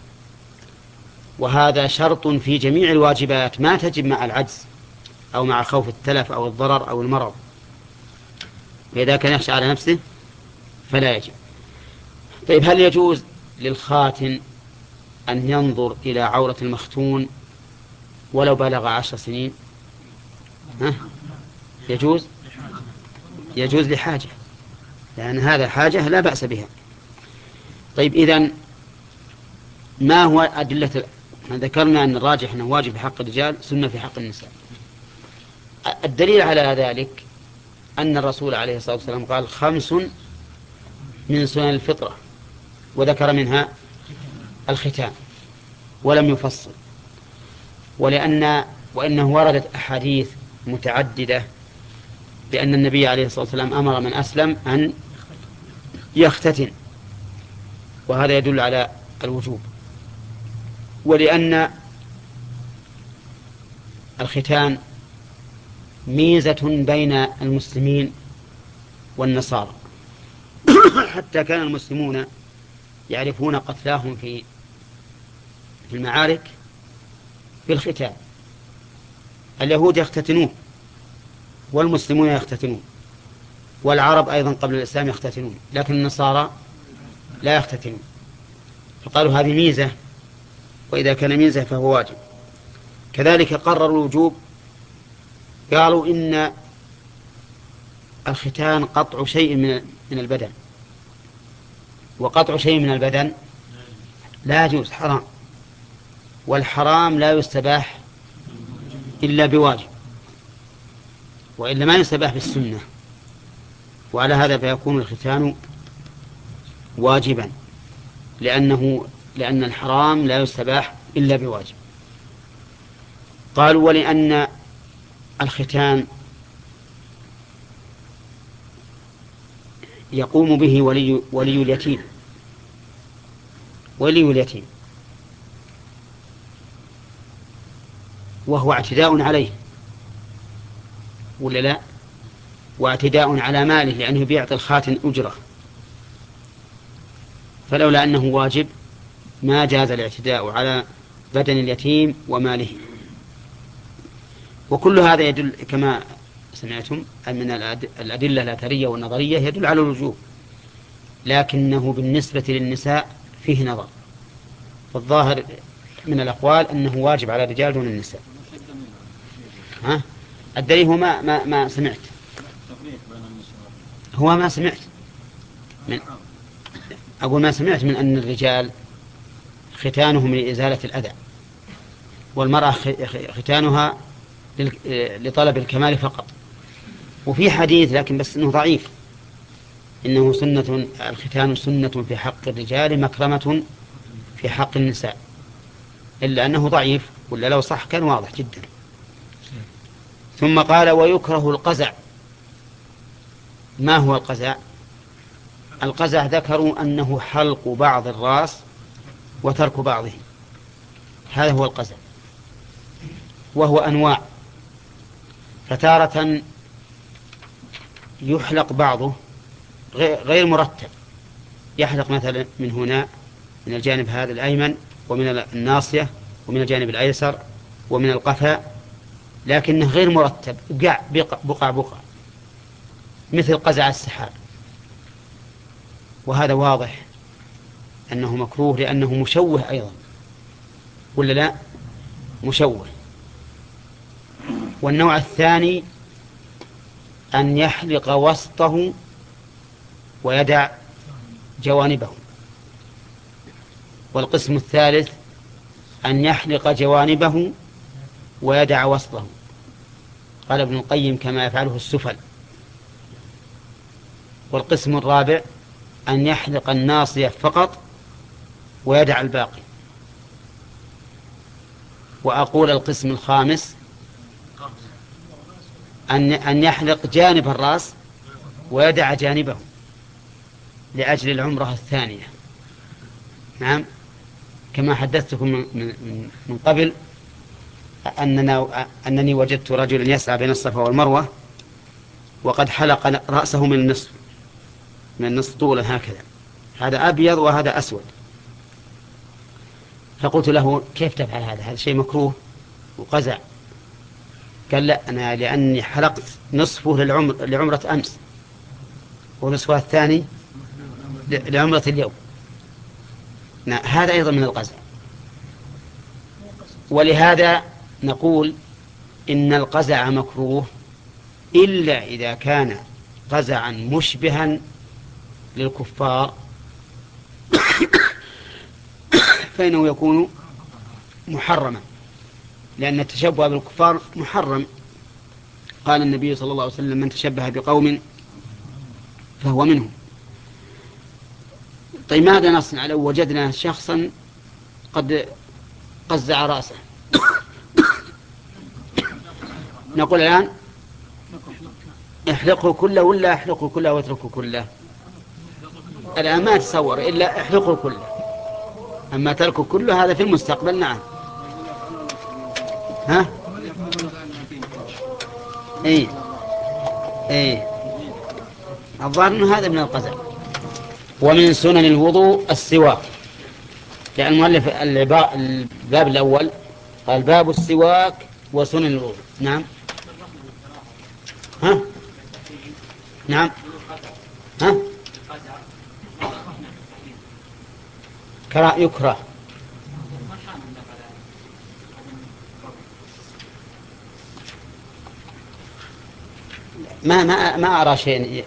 وهذا شرط في جميع الواجبات ما تجب مع العجز أو مع خوف التلف أو الضرر أو المرض. فإذا كان يخشى على نفسه فلا يجب. طيب هل يجوز للخاتن أن ينظر إلى عورة المختون ولو بلغ عشر سنين؟ ها؟ يجوز؟ يجوز لحاجة لأن هذا حاجة لا بأس بها. طيب إذن ما هو أدلة ذكرنا أن الراجح أنه واجب حق الرجال سنة في حق النساء. الدليل على ذلك أن الرسول عليه الصلاة والسلام قال خمس من سنن الفطرة وذكر منها الختان ولم يفصل. ولأن وإنه وردت أحاديث متعددة بأن النبي عليه الصلاة والسلام أمر من أسلم أن يختتن. وهذا يدل على الوجوب. ولأن الختان ميزة بين المسلمين والنصارى. حتى كان المسلمون يعرفون قتلاهم في في المعارك بالختان. اليهود يختتنون والمسلمون يختتنون. والعرب أيضا قبل الإسلام يختتنون لكن النصارى لا يختتنون. فقالوا هذه ميزة وإذا كان ميزة فهو واجب. كذلك قرروا الوجوب قالوا إن الختان قطع شيء من من البدن. وقطع شيء من البدن لا يجوز حرام. والحرام لا يستباح إلا بواجب. وإلا ما يستباح بالسنة. وعلى هذا فيكون الختان واجبا لأنه لأن الحرام لا يستباح إلا بواجب. قالوا ولأن الختان يقوم به ولي, ولي اليتيم. ولي اليتيم. وهو اعتداء عليه. ولا لا؟ واعتداء على ماله لأنه بيعطي الخاتن أجرة. فلولا أنه واجب ما جاز الاعتداء على بدن اليتيم وماله. وكل هذا يدل كما سمعتم من الأد- الأدلة الأثرية والنظرية يدل على الوجوب لكنه بالنسبة للنساء فيه نظر. فالظاهر من الأقوال أنه واجب على الرجال دون النساء. ها؟ الدليل هو ما, ما, ما سمعت. هو ما سمعت. من أقول ما سمعت من أن الرجال ختانهم لإزالة الأذى والمرأة ختانها لل- لطلب الكمال فقط. وفي حديث لكن بس إنه ضعيف إنه سنة الختان سنة في حق الرجال مكرمة في حق النساء. إلا أنه ضعيف ولا لو صح كان واضح جدا. ثم قال ويكره القزع. ما هو القزع؟ القزع ذكروا أنه حلق بعض الراس وترك بعضه. هذا هو القزع. وهو أنواع. فتارة يحلق بعضه غير غير مرتب. يحلق مثلا من هنا من الجانب هذا الأيمن ومن الناصية ومن الجانب الأيسر ومن القفا لكنه غير مرتب بقع بقع بقع, مثل قزع السحاب. وهذا واضح أنه مكروه لأنه مشوه أيضا. ولا لا؟ مشوه. والنوع الثاني أن يحلق وسطه ويدع جوانبه. والقسم الثالث أن يحلق جوانبه ويدع وسطه قال ابن القيم كما يفعله السفل. والقسم الرابع أن يحلق الناصية فقط ويدع الباقي. وأقول القسم الخامس أن أن يحلق جانب الرأس ويدع جانبه لأجل العمرة الثانية. نعم. كما حدثتكم من, من, من قبل أننا أنني وجدت رجلا يسعى بين الصفا والمروة وقد حلق رأسه من النصف من النصف طولا هكذا. هذا أبيض وهذا أسود. فقلت له كيف تفعل هذا؟ هذا شيء مكروه وقزع. قال لا أنا لأني حلقت نصفه للعمر لعمرة أمس ونصفها الثاني لعمرة اليوم. نعم هذا أيضا من القزع. ولهذا نقول إن القزع مكروه إلا إذا كان قزعا مشبها للكفار. فإنه يكون محرما لأن التشبه بالكفار محرم. قال النبي صلى الله عليه وسلم من تشبه بقوم فهو منهم. طيب ماذا نصنع لو وجدنا شخصا قد قزع رأسه؟ نقول الآن احلقه كله ولا احلقه كله واتركه كله؟ الآن ما تصور إلا احلقه كله. أما تركه كله هذا في المستقبل نعم. ها؟ اي اي الظاهر إنه هذا من القزع ومن سنن الوضوء السواك. لأن المؤلف الباب الأول قال باب السواك وسنن الوضوء. نعم. ها؟ نعم. ها؟ كرا يكره. ما ما ما أرى شيء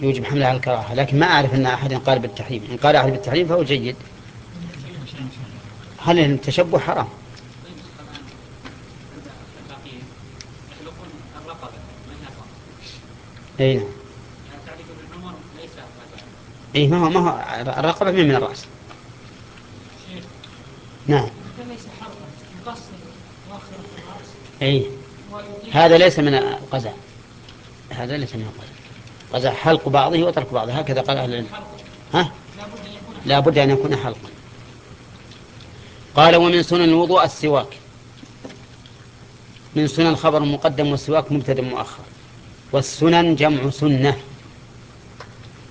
يوجب حمله على الكراهة لكن ما أعرف أن أحد قال بالتحريم. إن قال أحد بالتحريم فهو جيد. هل التشبه حرام؟ اي نعم اي ما هو ما هو الرقبة من من الرأس؟ نعم. اي هذا ليس من القزع هذا ليس من القزع قزع حلق بعضه وترك بعضه. هكذا قال أهل العلم. ها؟ لا بد أن يكون حلقا. قال ومن سنن الوضوء السواك. من سنن خبر مقدم والسواك مبتدأ مؤخر والسنن جمع سنة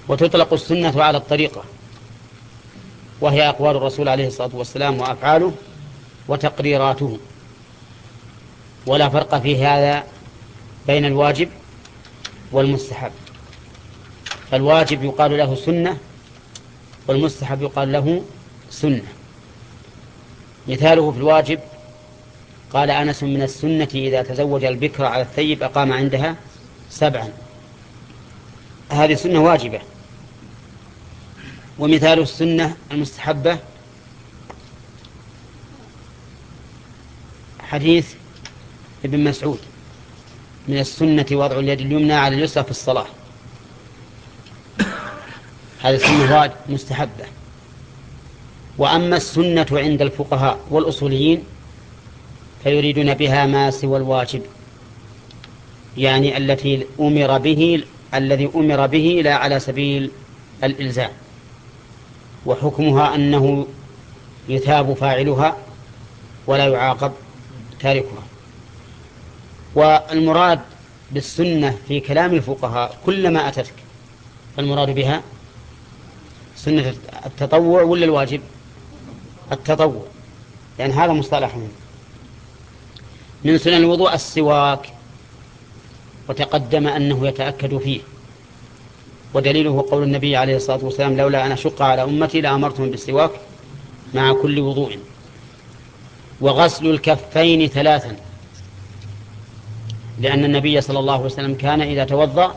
وتطلق السنة على الطريقة وهي أقوال الرسول عليه الصلاة والسلام وأفعاله وتقريراته ولا فرق في هذا بين الواجب والمستحب فالواجب يقال له سنة والمستحب يقال له سنة مثاله في الواجب قال أنس من السنة إذا تزوج البكر على الثيب أقام عندها سبعا. هذه سنة واجبة. ومثال السنة المستحبة حديث ابن مسعود. من السنة وضع اليد اليمنى على اليسرى في الصلاة. هذه سنة مستحبة. وأما السنة عند الفقهاء والأصوليين فيريدون بها ما سوى الواجب. يعني التي أمر به الذي أمر به لا على سبيل الإلزام. وحكمها أنه يثاب فاعلها ولا يعاقب تاركها. والمراد بالسنة في كلام الفقهاء كلما أتتك. فالمراد بها سنة التطوع ولا الواجب؟ التطوع. لأن يعني هذا مصطلح من سنن الوضوء السواك وتقدم أنه يتأكد فيه. ودليله قول النبي عليه الصلاة والسلام لولا أن أشق على أمتي لأمرتهم بالسواك مع كل وضوء. وغسل الكفين ثلاثا لأن النبي صلى الله عليه وسلم كان إذا توضأ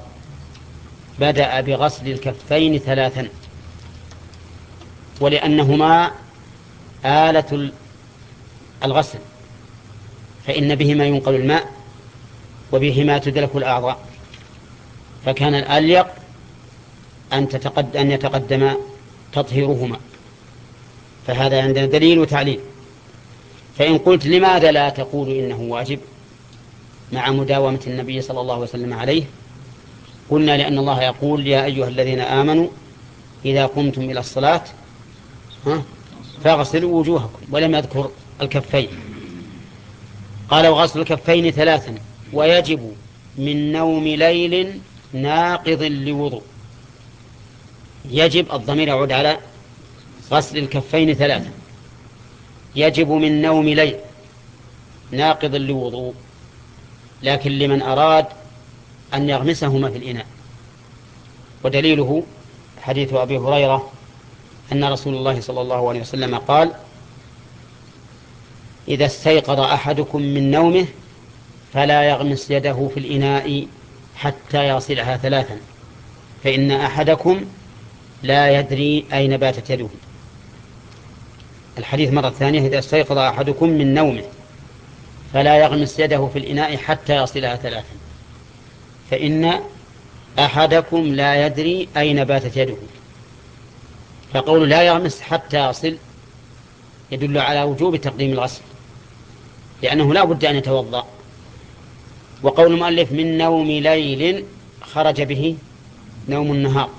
بدأ بغسل الكفين ثلاثا. ولأنهما آلة الغسل فإن بهما ينقل الماء وبهما تدرك الأعضاء. فكان الأليق أن, تتقد أن يتقدم تطهيرهما. فهذا عندنا دليل وتعليل. فإن قلت لماذا لا تقول إنه واجب؟ مع مداومة النبي صلى الله عليه وسلم عليه قلنا لأن الله يقول يا أيها الذين آمنوا إذا قمتم إلى الصلاة فاغسلوا وجوهكم ولم يذكر الكفين. قال وغسل الكفين ثلاثا. ويجب من نوم ليل ناقض لوضوء. يجب الضمير يعود على غسل الكفين ثلاثا يجب من نوم ليل ناقض لوضوء لكن لمن أراد أن يغمسهما في الإناء. ودليله حديث أبي هريرة أن رسول الله صلى الله عليه وسلم قال إذا استيقظ أحدكم من نومه فلا يغمس يده في الإناء حتى يصلها ثلاثا فإن أحدكم لا يدري أين باتت يده. الحديث مرة ثانية إذا استيقظ أحدكم من نومه فلا يغمس يده في الإناء حتى يصلها ثلاثا فإن أحدكم لا يدري أين باتت يده. فقول لا يغمس حتى يصل يدل على وجوب تقديم الغسل لأنه لا بد أن يتوضأ. وقول المؤلف من نوم ليل خرج به نوم النهار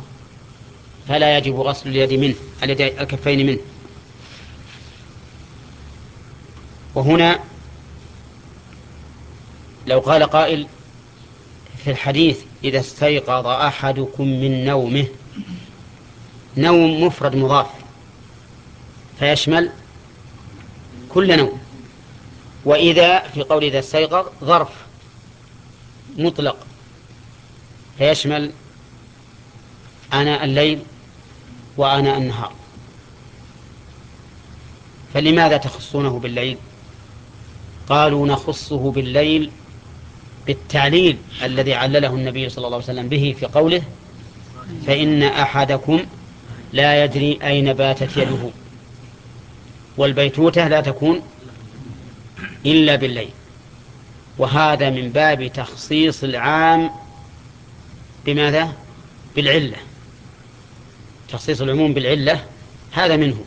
فلا يجب غسل اليد منه الكفين منه. وهنا لو قال قائل في الحديث إذا استيقظ أحدكم من نومه نوم مفرد مضاف فيشمل كل نوم. وإذا في قول إذا استيقظ ظرف مطلق فيشمل آناء الليل وآناء النهار. فلماذا تخصونه بالليل؟ قالوا نخصه بالليل بالتعليل الذي علله النبي صلى الله عليه وسلم به في قوله فإن أحدكم لا يدري أين باتت يده والبيتوتة لا تكون إلا بالليل. وهذا من باب تخصيص العام بماذا؟ بالعلة. تخصيص العموم بالعلة هذا منه.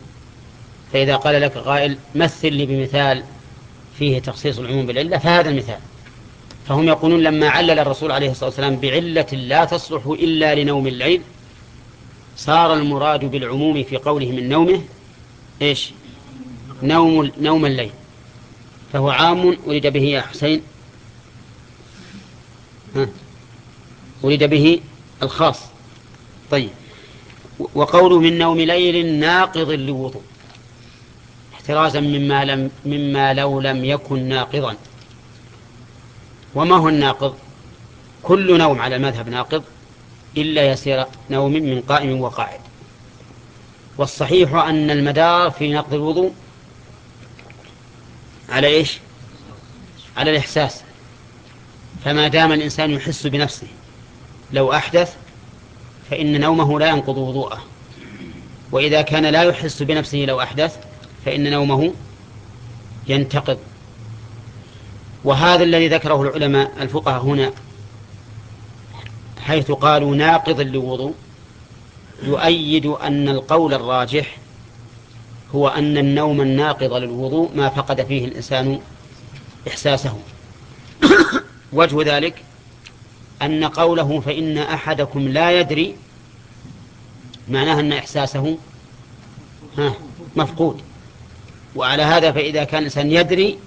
فإذا قال لك قائل مثل لي بمثال فيه تخصيص العموم بالعلة فهذا المثال. فهم يقولون لما علل الرسول عليه الصلاة والسلام بعلة لا تصلح إلا لنوم الليل صار المراد بالعموم في قوله من نومه إيش؟ نوم, نوم الليل. فهو عام أريد به يا حسين أريد به الخاص. طيب. وقوله من نوم ليل ناقض لوضوء احترازا مما لم مما لو لم يكن ناقضا. وما هو الناقض؟ كل نوم على المذهب ناقض إلا يسير نوم من قائم وقاعد. والصحيح أن المدار في نقض الوضوء على إيش؟ على الإحساس. فما دام الإنسان يحس بنفسه لو أحدث فإن نومه لا ينقض وضوءه. وإذا كان لا يحس بنفسه لو أحدث فإن نومه ينتقض. وهذا الذي ذكره العلماء الفقهاء هنا حيث قالوا ناقض للوضوء يؤيد أن القول الراجح هو أن النوم الناقض للوضوء ما فقد فيه الإنسان إحساسه. وجه ذلك أن قوله فإن أحدكم لا يدري معناه أن إحساسه مفقود. وعلى هذا فإذا كان الإنسان يدري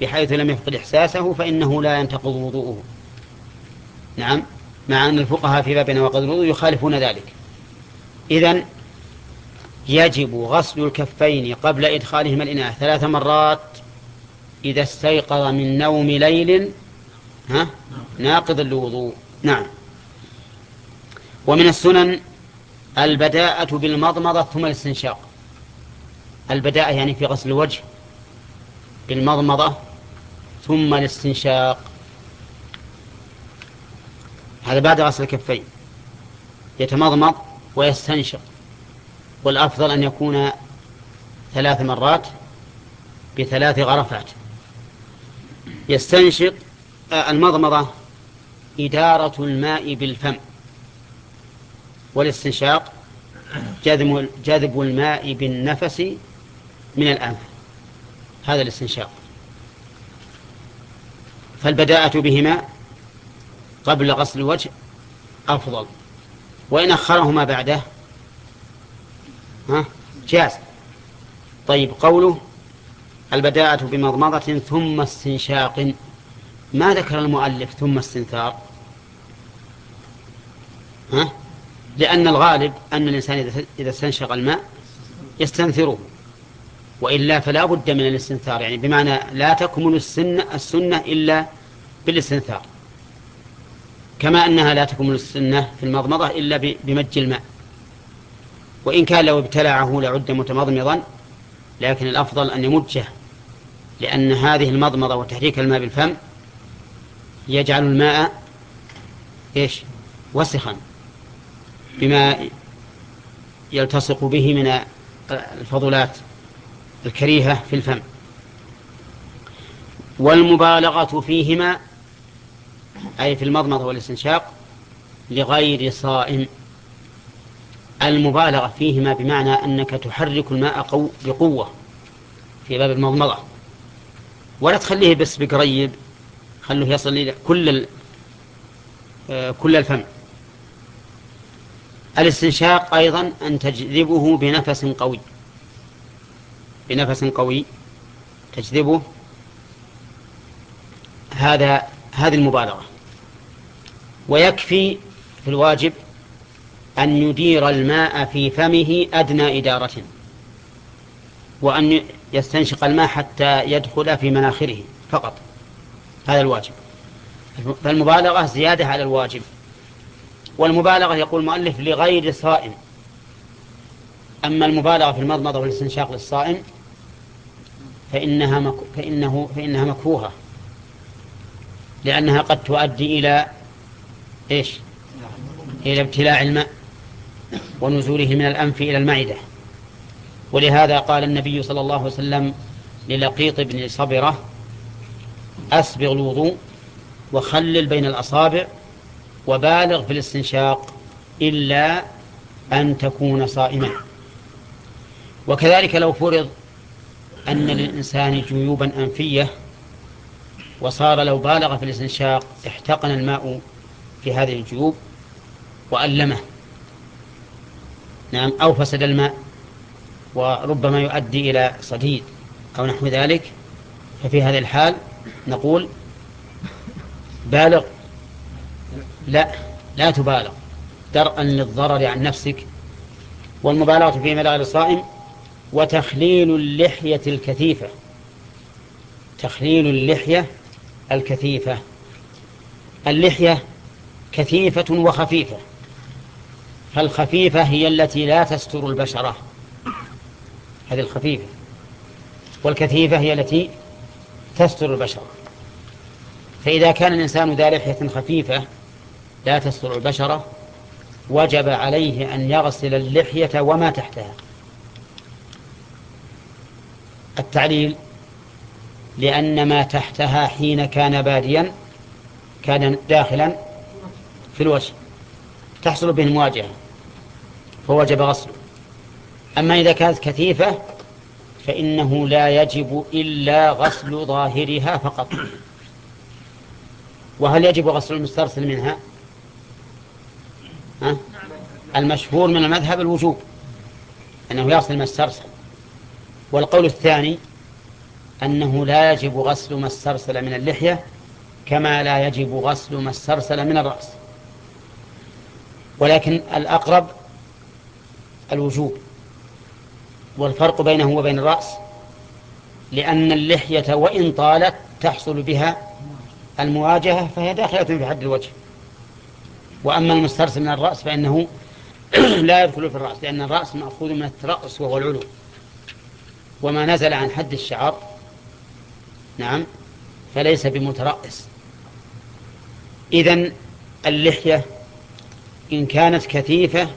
بحيث لم يفقد إحساسه فإنه لا ينتقض وضوءه. نعم مع أن الفقهاء في باب نواقض الوضوء يخالفون ذلك. إذن يجب غسل الكفين قبل إدخالهما الإناء ثلاث مرات إذا استيقظ من نوم ليل ها؟ ناقض الوضوء. نعم. ومن السنن البداءة بالمضمضة ثم الاستنشاق. البداءة يعني في غسل الوجه بالمضمضة ثم الاستنشاق. هذا بعد غسل الكفين. يتمضمض ويستنشق. والأفضل أن يكون ثلاث مرات بثلاث غرفات. يستنشق المضمضة إدارة الماء بالفم. والاستنشاق جذب جذب الماء بالنفس من الأنف. هذا الاستنشاق. فالبداءة بهما قبل غسل الوجه أفضل. وإن أخرهما بعده ها جاز. طيب قوله البداءة بمضمضة ثم استنشاق. ما ذكر المؤلف ثم استنثار. ها؟ لأن الغالب أن الإنسان إذا استنشق الماء يستنثره. وإلا فلا بد من الاستنثار يعني بمعنى لا تكمل السنة, السنة إلا بالاستنثار. كما أنها لا تكمل السنة في المضمضة إلا بمج الماء. وإن كان لو ابتلعه لعد متمضمضا لكن الأفضل أن يمجه لأن هذه المضمضة وتحريك الماء بالفم يجعل الماء إيش؟ وسخا بما يلتصق به من الفضلات الكريهة في الفم. والمبالغة فيهما أي في المضمضة والاستنشاق لغير صائم. المبالغة فيهما بمعنى أنك تحرك الماء قو بقوة في باب المضمضة. ولا تخليه بس بقريب خلوه يصل إلى كل آه، كل الفم. الاستنشاق أيضا أن تجذبه بنفس قوي. بنفس قوي تجذبه. هذا هذه المبالغة. ويكفي في الواجب أن يدير الماء في فمه أدنى إدارة وأن يستنشق الماء حتى يدخل في مناخره فقط. هذا الواجب. فالمبالغة زيادة على الواجب. والمبالغة يقول المؤلف لغير صائم. أما المبالغة في المضمضة والاستنشاق للصائم فإنها مك... فإنه فإنها مكروهة. لأنها قد تؤدي إلى إيش؟ إلى ابتلاع الماء ونزوله من الأنف إلى المعدة. ولهذا قال النبي صلى الله عليه وسلم للقيط بن صبرة أسبغ الوضوء وخلل بين الأصابع وبالغ في الاستنشاق إلا أن تكون صائما. وكذلك لو فرض أن للإنسان جيوبا أنفية وصار لو بالغ في الاستنشاق احتقن الماء في هذه الجيوب وألمه. نعم أو فسد الماء وربما يؤدي إلى صديد أو نحو ذلك ففي هذه الحال نقول بالغ. لا لا تبالغ. درءا للضرر عن نفسك والمبالغة في غير الصائم وتخليل اللحية الكثيفة. تخليل اللحية الكثيفة. اللحية كثيفة وخفيفة. فالخفيفة هي التي لا تستر البشرة. هذه الخفيفة. والكثيفة هي التي تستر البشرة فإذا كان الإنسان ذا لحية خفيفة لا تستر البشرة وجب عليه أن يغسل اللحية وما تحتها. التعليل لأن ما تحتها حين كان باديا كان داخلا في الوجه تحصل به المواجهة فوجب غسله. أما إذا كانت كثيفة فإنه لا يجب إلا غسل ظاهرها فقط. وهل يجب غسل المسترسل منها؟ ها؟ المشهور من المذهب الوجوب أنه يغسل المسترسل والقول الثاني أنه لا يجب غسل ما استرسل من اللحية كما لا يجب غسل ما استرسل من الرأس. ولكن الأقرب الوجوب. والفرق بينه وبين الرأس لأن اللحية وإن طالت تحصل بها المواجهة فهي داخلة في حد الوجه. وأما المسترسل من الرأس فإنه لا يدخل في الرأس لأن الرأس مأخوذ من الترأس وهو العلو. وما نزل عن حد الشعر نعم فليس بمترأس. إذن اللحية إن كانت كثيفة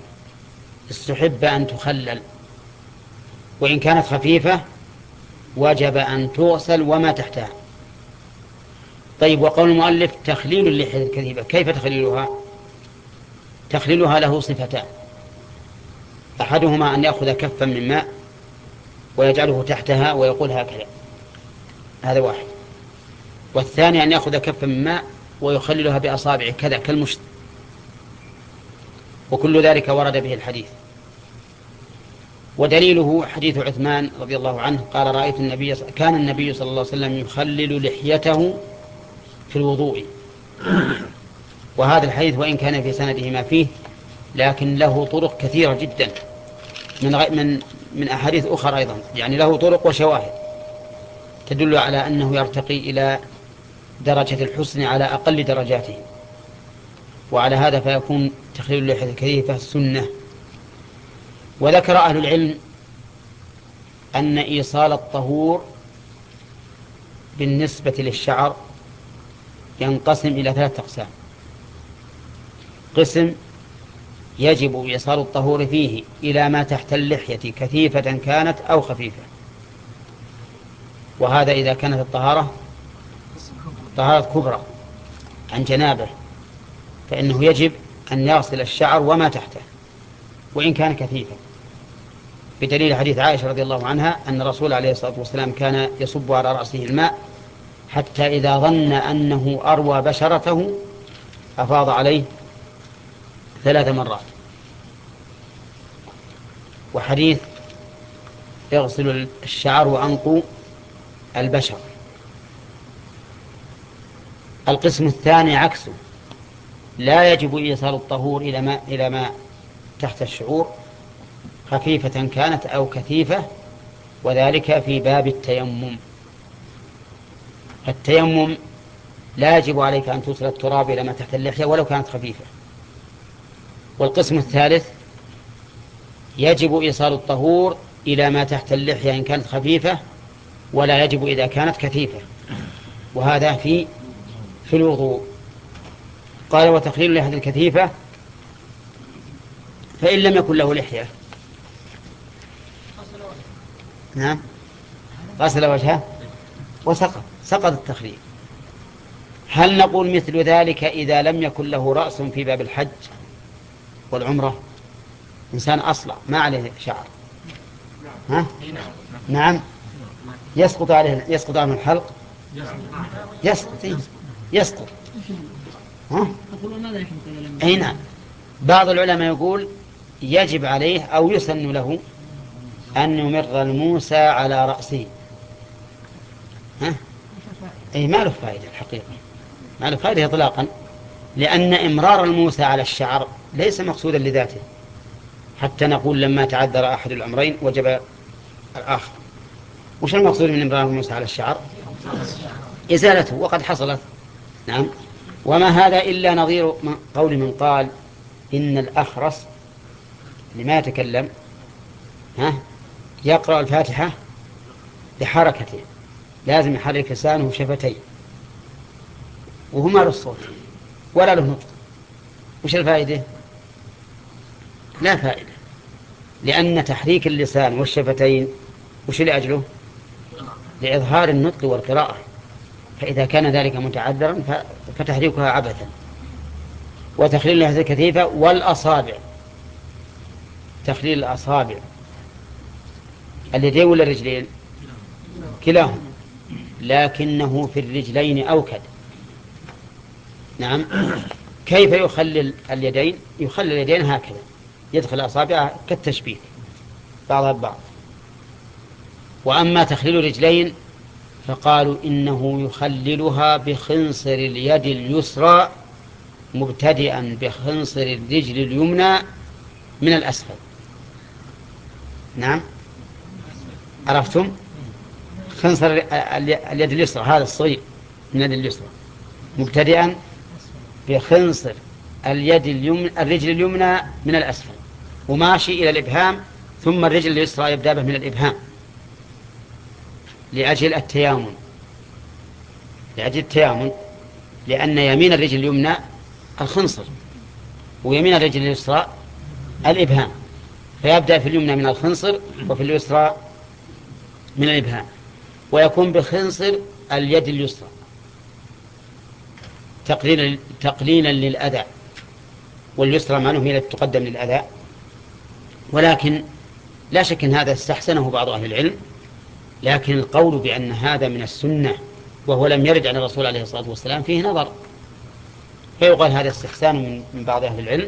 استحب أن تخلل. وإن كانت خفيفة وجب أن تغسل وما تحتها. طيب وقول المؤلف تخليل اللحية الكثيفة كيف تخليلها؟ تخليلها له صفتان. أحدهما أن يأخذ كفا من ماء ويجعله تحتها ويقول هكذا. هذا واحد. والثاني أن يأخذ كفا من ماء ويخللها بأصابعه كذا كالمشت وكل ذلك ورد به الحديث. ودليله حديث عثمان رضي الله عنه قال رأيت النبي كان النبي صلى الله عليه وسلم يخلل لحيته في الوضوء. وهذا الحديث وإن كان في سنده ما فيه لكن له طرق كثيرة جدا من من من أحاديث أخرى أيضا يعني له طرق وشواهد تدل على أنه يرتقي إلى درجة الحسن على أقل درجاته وعلى هذا فيكون تخليل اللحية الكثيفة سنة وذكر أهل العلم أن إيصال الطهور بالنسبة للشعر ينقسم إلى ثلاثة أقسام. قسم يجب إيصال الطهور فيه إلى ما تحت اللحية كثيفة كانت أو خفيفة. وهذا إذا كانت الطهارة طهارة كبرى عن جنابه فإنه يجب أن يغسل الشعر وما تحته وإن كان كثيفا. بدليل حديث عائشة رضي الله عنها أن الرسول عليه الصلاة والسلام كان يصب على رأسه الماء حتى إذا ظن أنه أروى بشرته أفاض عليه ثلاث مرات. وحديث يغسل الشعر وأنقو البشر. القسم الثاني عكسه. لا يجب إيصال الطهور إلى ما إلى ما تحت الشعور. خفيفة كانت أو كثيفة وذلك في باب التيمم. التيمم لا يجب عليك أن توصل التراب إلى ما تحت اللحية ولو كانت خفيفة. والقسم الثالث يجب إيصال الطهور إلى ما تحت اللحية إن كانت خفيفة ولا يجب إذا كانت كثيفة. وهذا في في الوضوء. قال وتخليل اللحية الكثيفة فإن لم يكن له لحية نعم. غسل وجهه وسقط. سقط التخليل. هل نقول مثل ذلك إذا لم يكن له رأس في باب الحج والعمرة؟ إنسان أصلع ما عليه شعر. ها؟ نعم. يسقط عليه يسقط عنه الحلق؟ يسقط إيه؟ يسقط. ها؟ أي نعم. بعض العلماء يقول يجب عليه أو يسن له أن يمر الموسى على رأسه. ها؟ أي ما له فائدة الحقيقة. ما له فائدة إطلاقا. لأن إمرار الموسى على الشعر ليس مقصودا لذاته. حتى نقول لما تعذر أحد الأمرين وجب الآخر. وش المقصود من إمرار موسى على الشعر؟ إزالته وقد حصلت. نعم. وما هذا إلا نظير قول من قال إن الأخرس لما يتكلم ها؟ يقرأ الفاتحة بحركته لازم يحرك لسانه وشفتيه وهو ما له الصوت ولا له نطق وش الفائدة؟ لا فائدة. لأن تحريك اللسان والشفتين وش لأجله لإظهار النطق والقراءة. فإذا كان ذلك متعذرا فتحريكها عبثا. وتخليل هذه الكثيفة والأصابع. تخليل الأصابع. اليدين ولا الرجلين؟ كلاهما. لكنه في الرجلين أوكد. نعم. كيف يخلل اليدين؟ يخلل اليدين هكذا. يدخل أصابعه كالتشبيك بعضها ببعض. وأما تخليل الرجلين فقالوا إنه يخللها بخنصر اليد اليسرى مبتدئا بخنصر الرجل اليمنى من الأسفل. نعم. عرفتم؟ خنصر اليد اليسرى هذا الصغير من اليد اليسرى. مبتدئا بخنصر اليد اليمنى الرجل اليمنى من الأسفل. وماشي إلى الإبهام ثم الرجل اليسرى يبدأ به من الإبهام. لأجل التيامن. لأجل التيامن. لأن يمين الرجل اليمنى الخنصر ويمين الرجل اليسرى الإبهام. فيبدأ في اليمنى من الخنصر وفي اليسرى من الإبهام. ويكون بخنصر اليد اليسرى. تقليلا تقليلا للأذى. واليسرى معناه هي التي تقدم للأذى. ولكن لا شك أن هذا استحسنه بعض أهل العلم. لكن القول بأن هذا من السنة وهو لم يرد عن الرسول عليه الصلاة والسلام فيه نظر. فيقال هذا استحسان من بعض أهل العلم.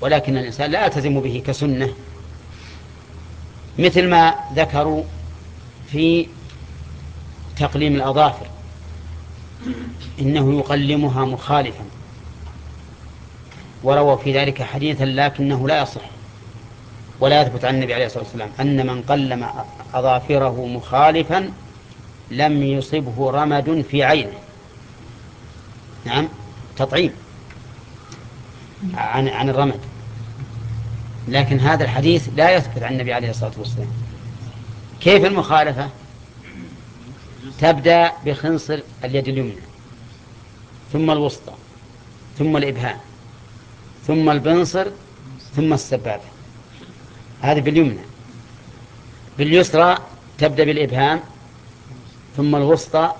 ولكن الإنسان لا يلتزم به كسنة. مثل ما ذكروا في تقليم الأظافر. إنه يقلمها مخالفا. ورووا في ذلك حديثا لكنه لا يصح. ولا يثبت عن النبي عليه الصلاة والسلام أن من قلم أظافره مخالفا لم يصبه رمد في عينه. نعم تطعيم عن عن الرمد. لكن هذا الحديث لا يثبت عن النبي عليه الصلاة والسلام. كيف المخالفة؟ تبدأ بخنصر اليد اليمنى ثم الوسطى ثم الإبهام ثم البنصر ثم السبابة. هذه باليمنى. باليسرى تبدأ بالإبهام ثم الوسطى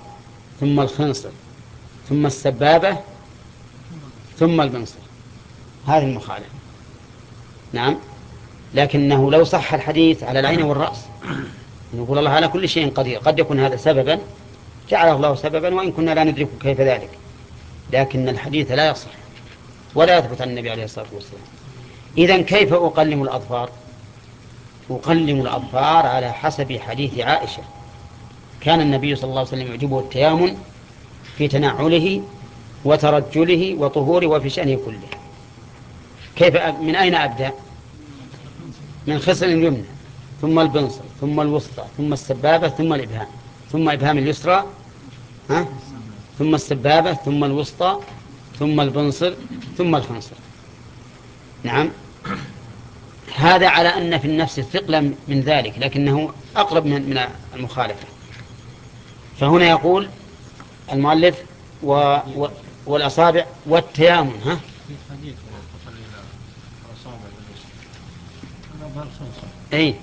ثم الخنصر ثم السبابة ثم البنصر. هذه المخالفة. نعم. لكنه لو صح الحديث على العين والرأس. نقول الله على كل شيء قدير. قد يكون هذا سببا جعله الله سببا وإن كنا لا ندرك كيف ذلك. لكن الحديث لا يصح. ولا يثبت عن النبي عليه الصلاة والسلام. إذا كيف أقلم الأظفار؟ أقلم الأظفار على حسب حديث عائشة. كان النبي صلى الله عليه وسلم يعجبه التيامن في تنعله وترجله وطهوره وفي شأنه كله. كيف من أين أبدأ؟ من خصل اليمنى ثم البنصر ثم الوسطى ثم السبابة ثم الإبهام ثم إبهام اليسرى ها؟ ثم السبابة ثم الوسطى ثم البنصر ثم الخنصر. نعم. هذا على أن في النفس ثقلا من ذلك لكنه أقرب من من المخالفة. فهنا يقول المؤلف و و والأصابع والتيامن ها؟ أي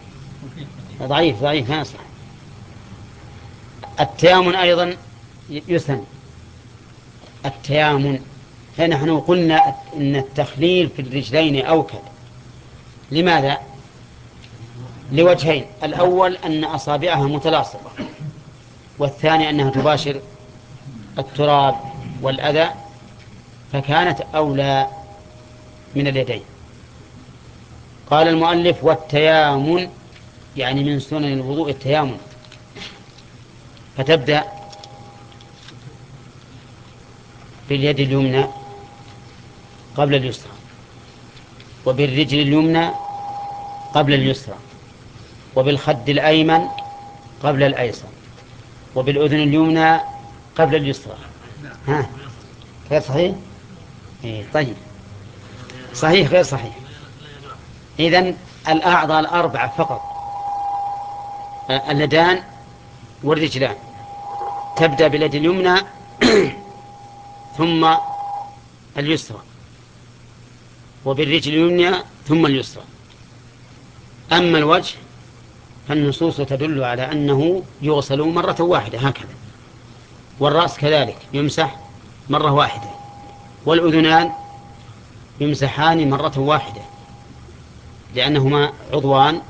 ضعيف ضعيف ما يصح التيامن أيضا يسن التيامن فنحن قلنا إن التخليل في الرجلين أوكد. لماذا؟ لوجهين. الأول أن أصابعها متلاصقة والثاني أنها تباشر التراب والأذى فكانت أولى من اليدين. قال المؤلف والتيامن يعني من سنن الوضوء التيامن فتبدأ باليد اليمنى قبل اليسرى وبالرجل اليمنى قبل اليسرى وبالخد الأيمن قبل الأيسر وبالأذن اليمنى قبل اليسرى. ها؟ غير صحيح؟ إيه طيب. صحيح غير صحيح. إذن الأعضاء الأربعة فقط. آه، اليدان والرجلان. تبدأ باليد اليمنى ثم اليسرى وبالرجل اليمنى ثم اليسرى. أما الوجه فالنصوص تدل على أنه يغسل مرة واحدة هكذا والرأس كذلك يمسح مرة واحدة والأذنان يمسحان مرة واحدة لأنهما عضوان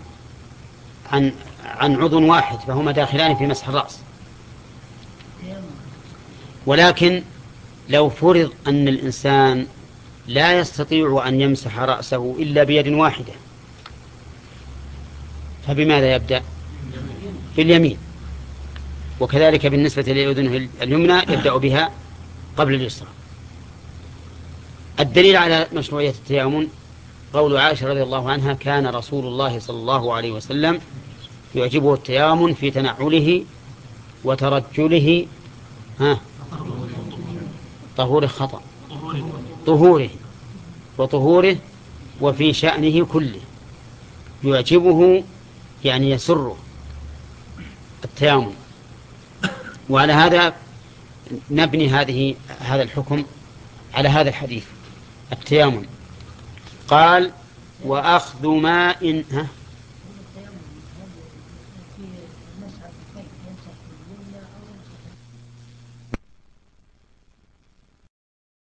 عن عن عضو واحد فهما داخلان في مسح الرأس. ولكن لو فرض أن الإنسان لا يستطيع أن يمسح رأسه إلا بيد واحدة فبماذا يبدأ؟ باليمين. وكذلك بالنسبة لأذنه اليمنى يبدأ بها قبل اليسرى. الدليل على مشروعية التيامن قول عائشة رضي الله عنها كان رسول الله صلى الله عليه وسلم يعجبه التيامن في تنعله وترجله ها طهور الخطأ طهوره وطهوره وفي شأنه كله. يعجبه يعني يسره التيامن. وعلى هذا نبني هذه هذا الحكم على هذا الحديث التيامن. قال وأخذ ماء ها؟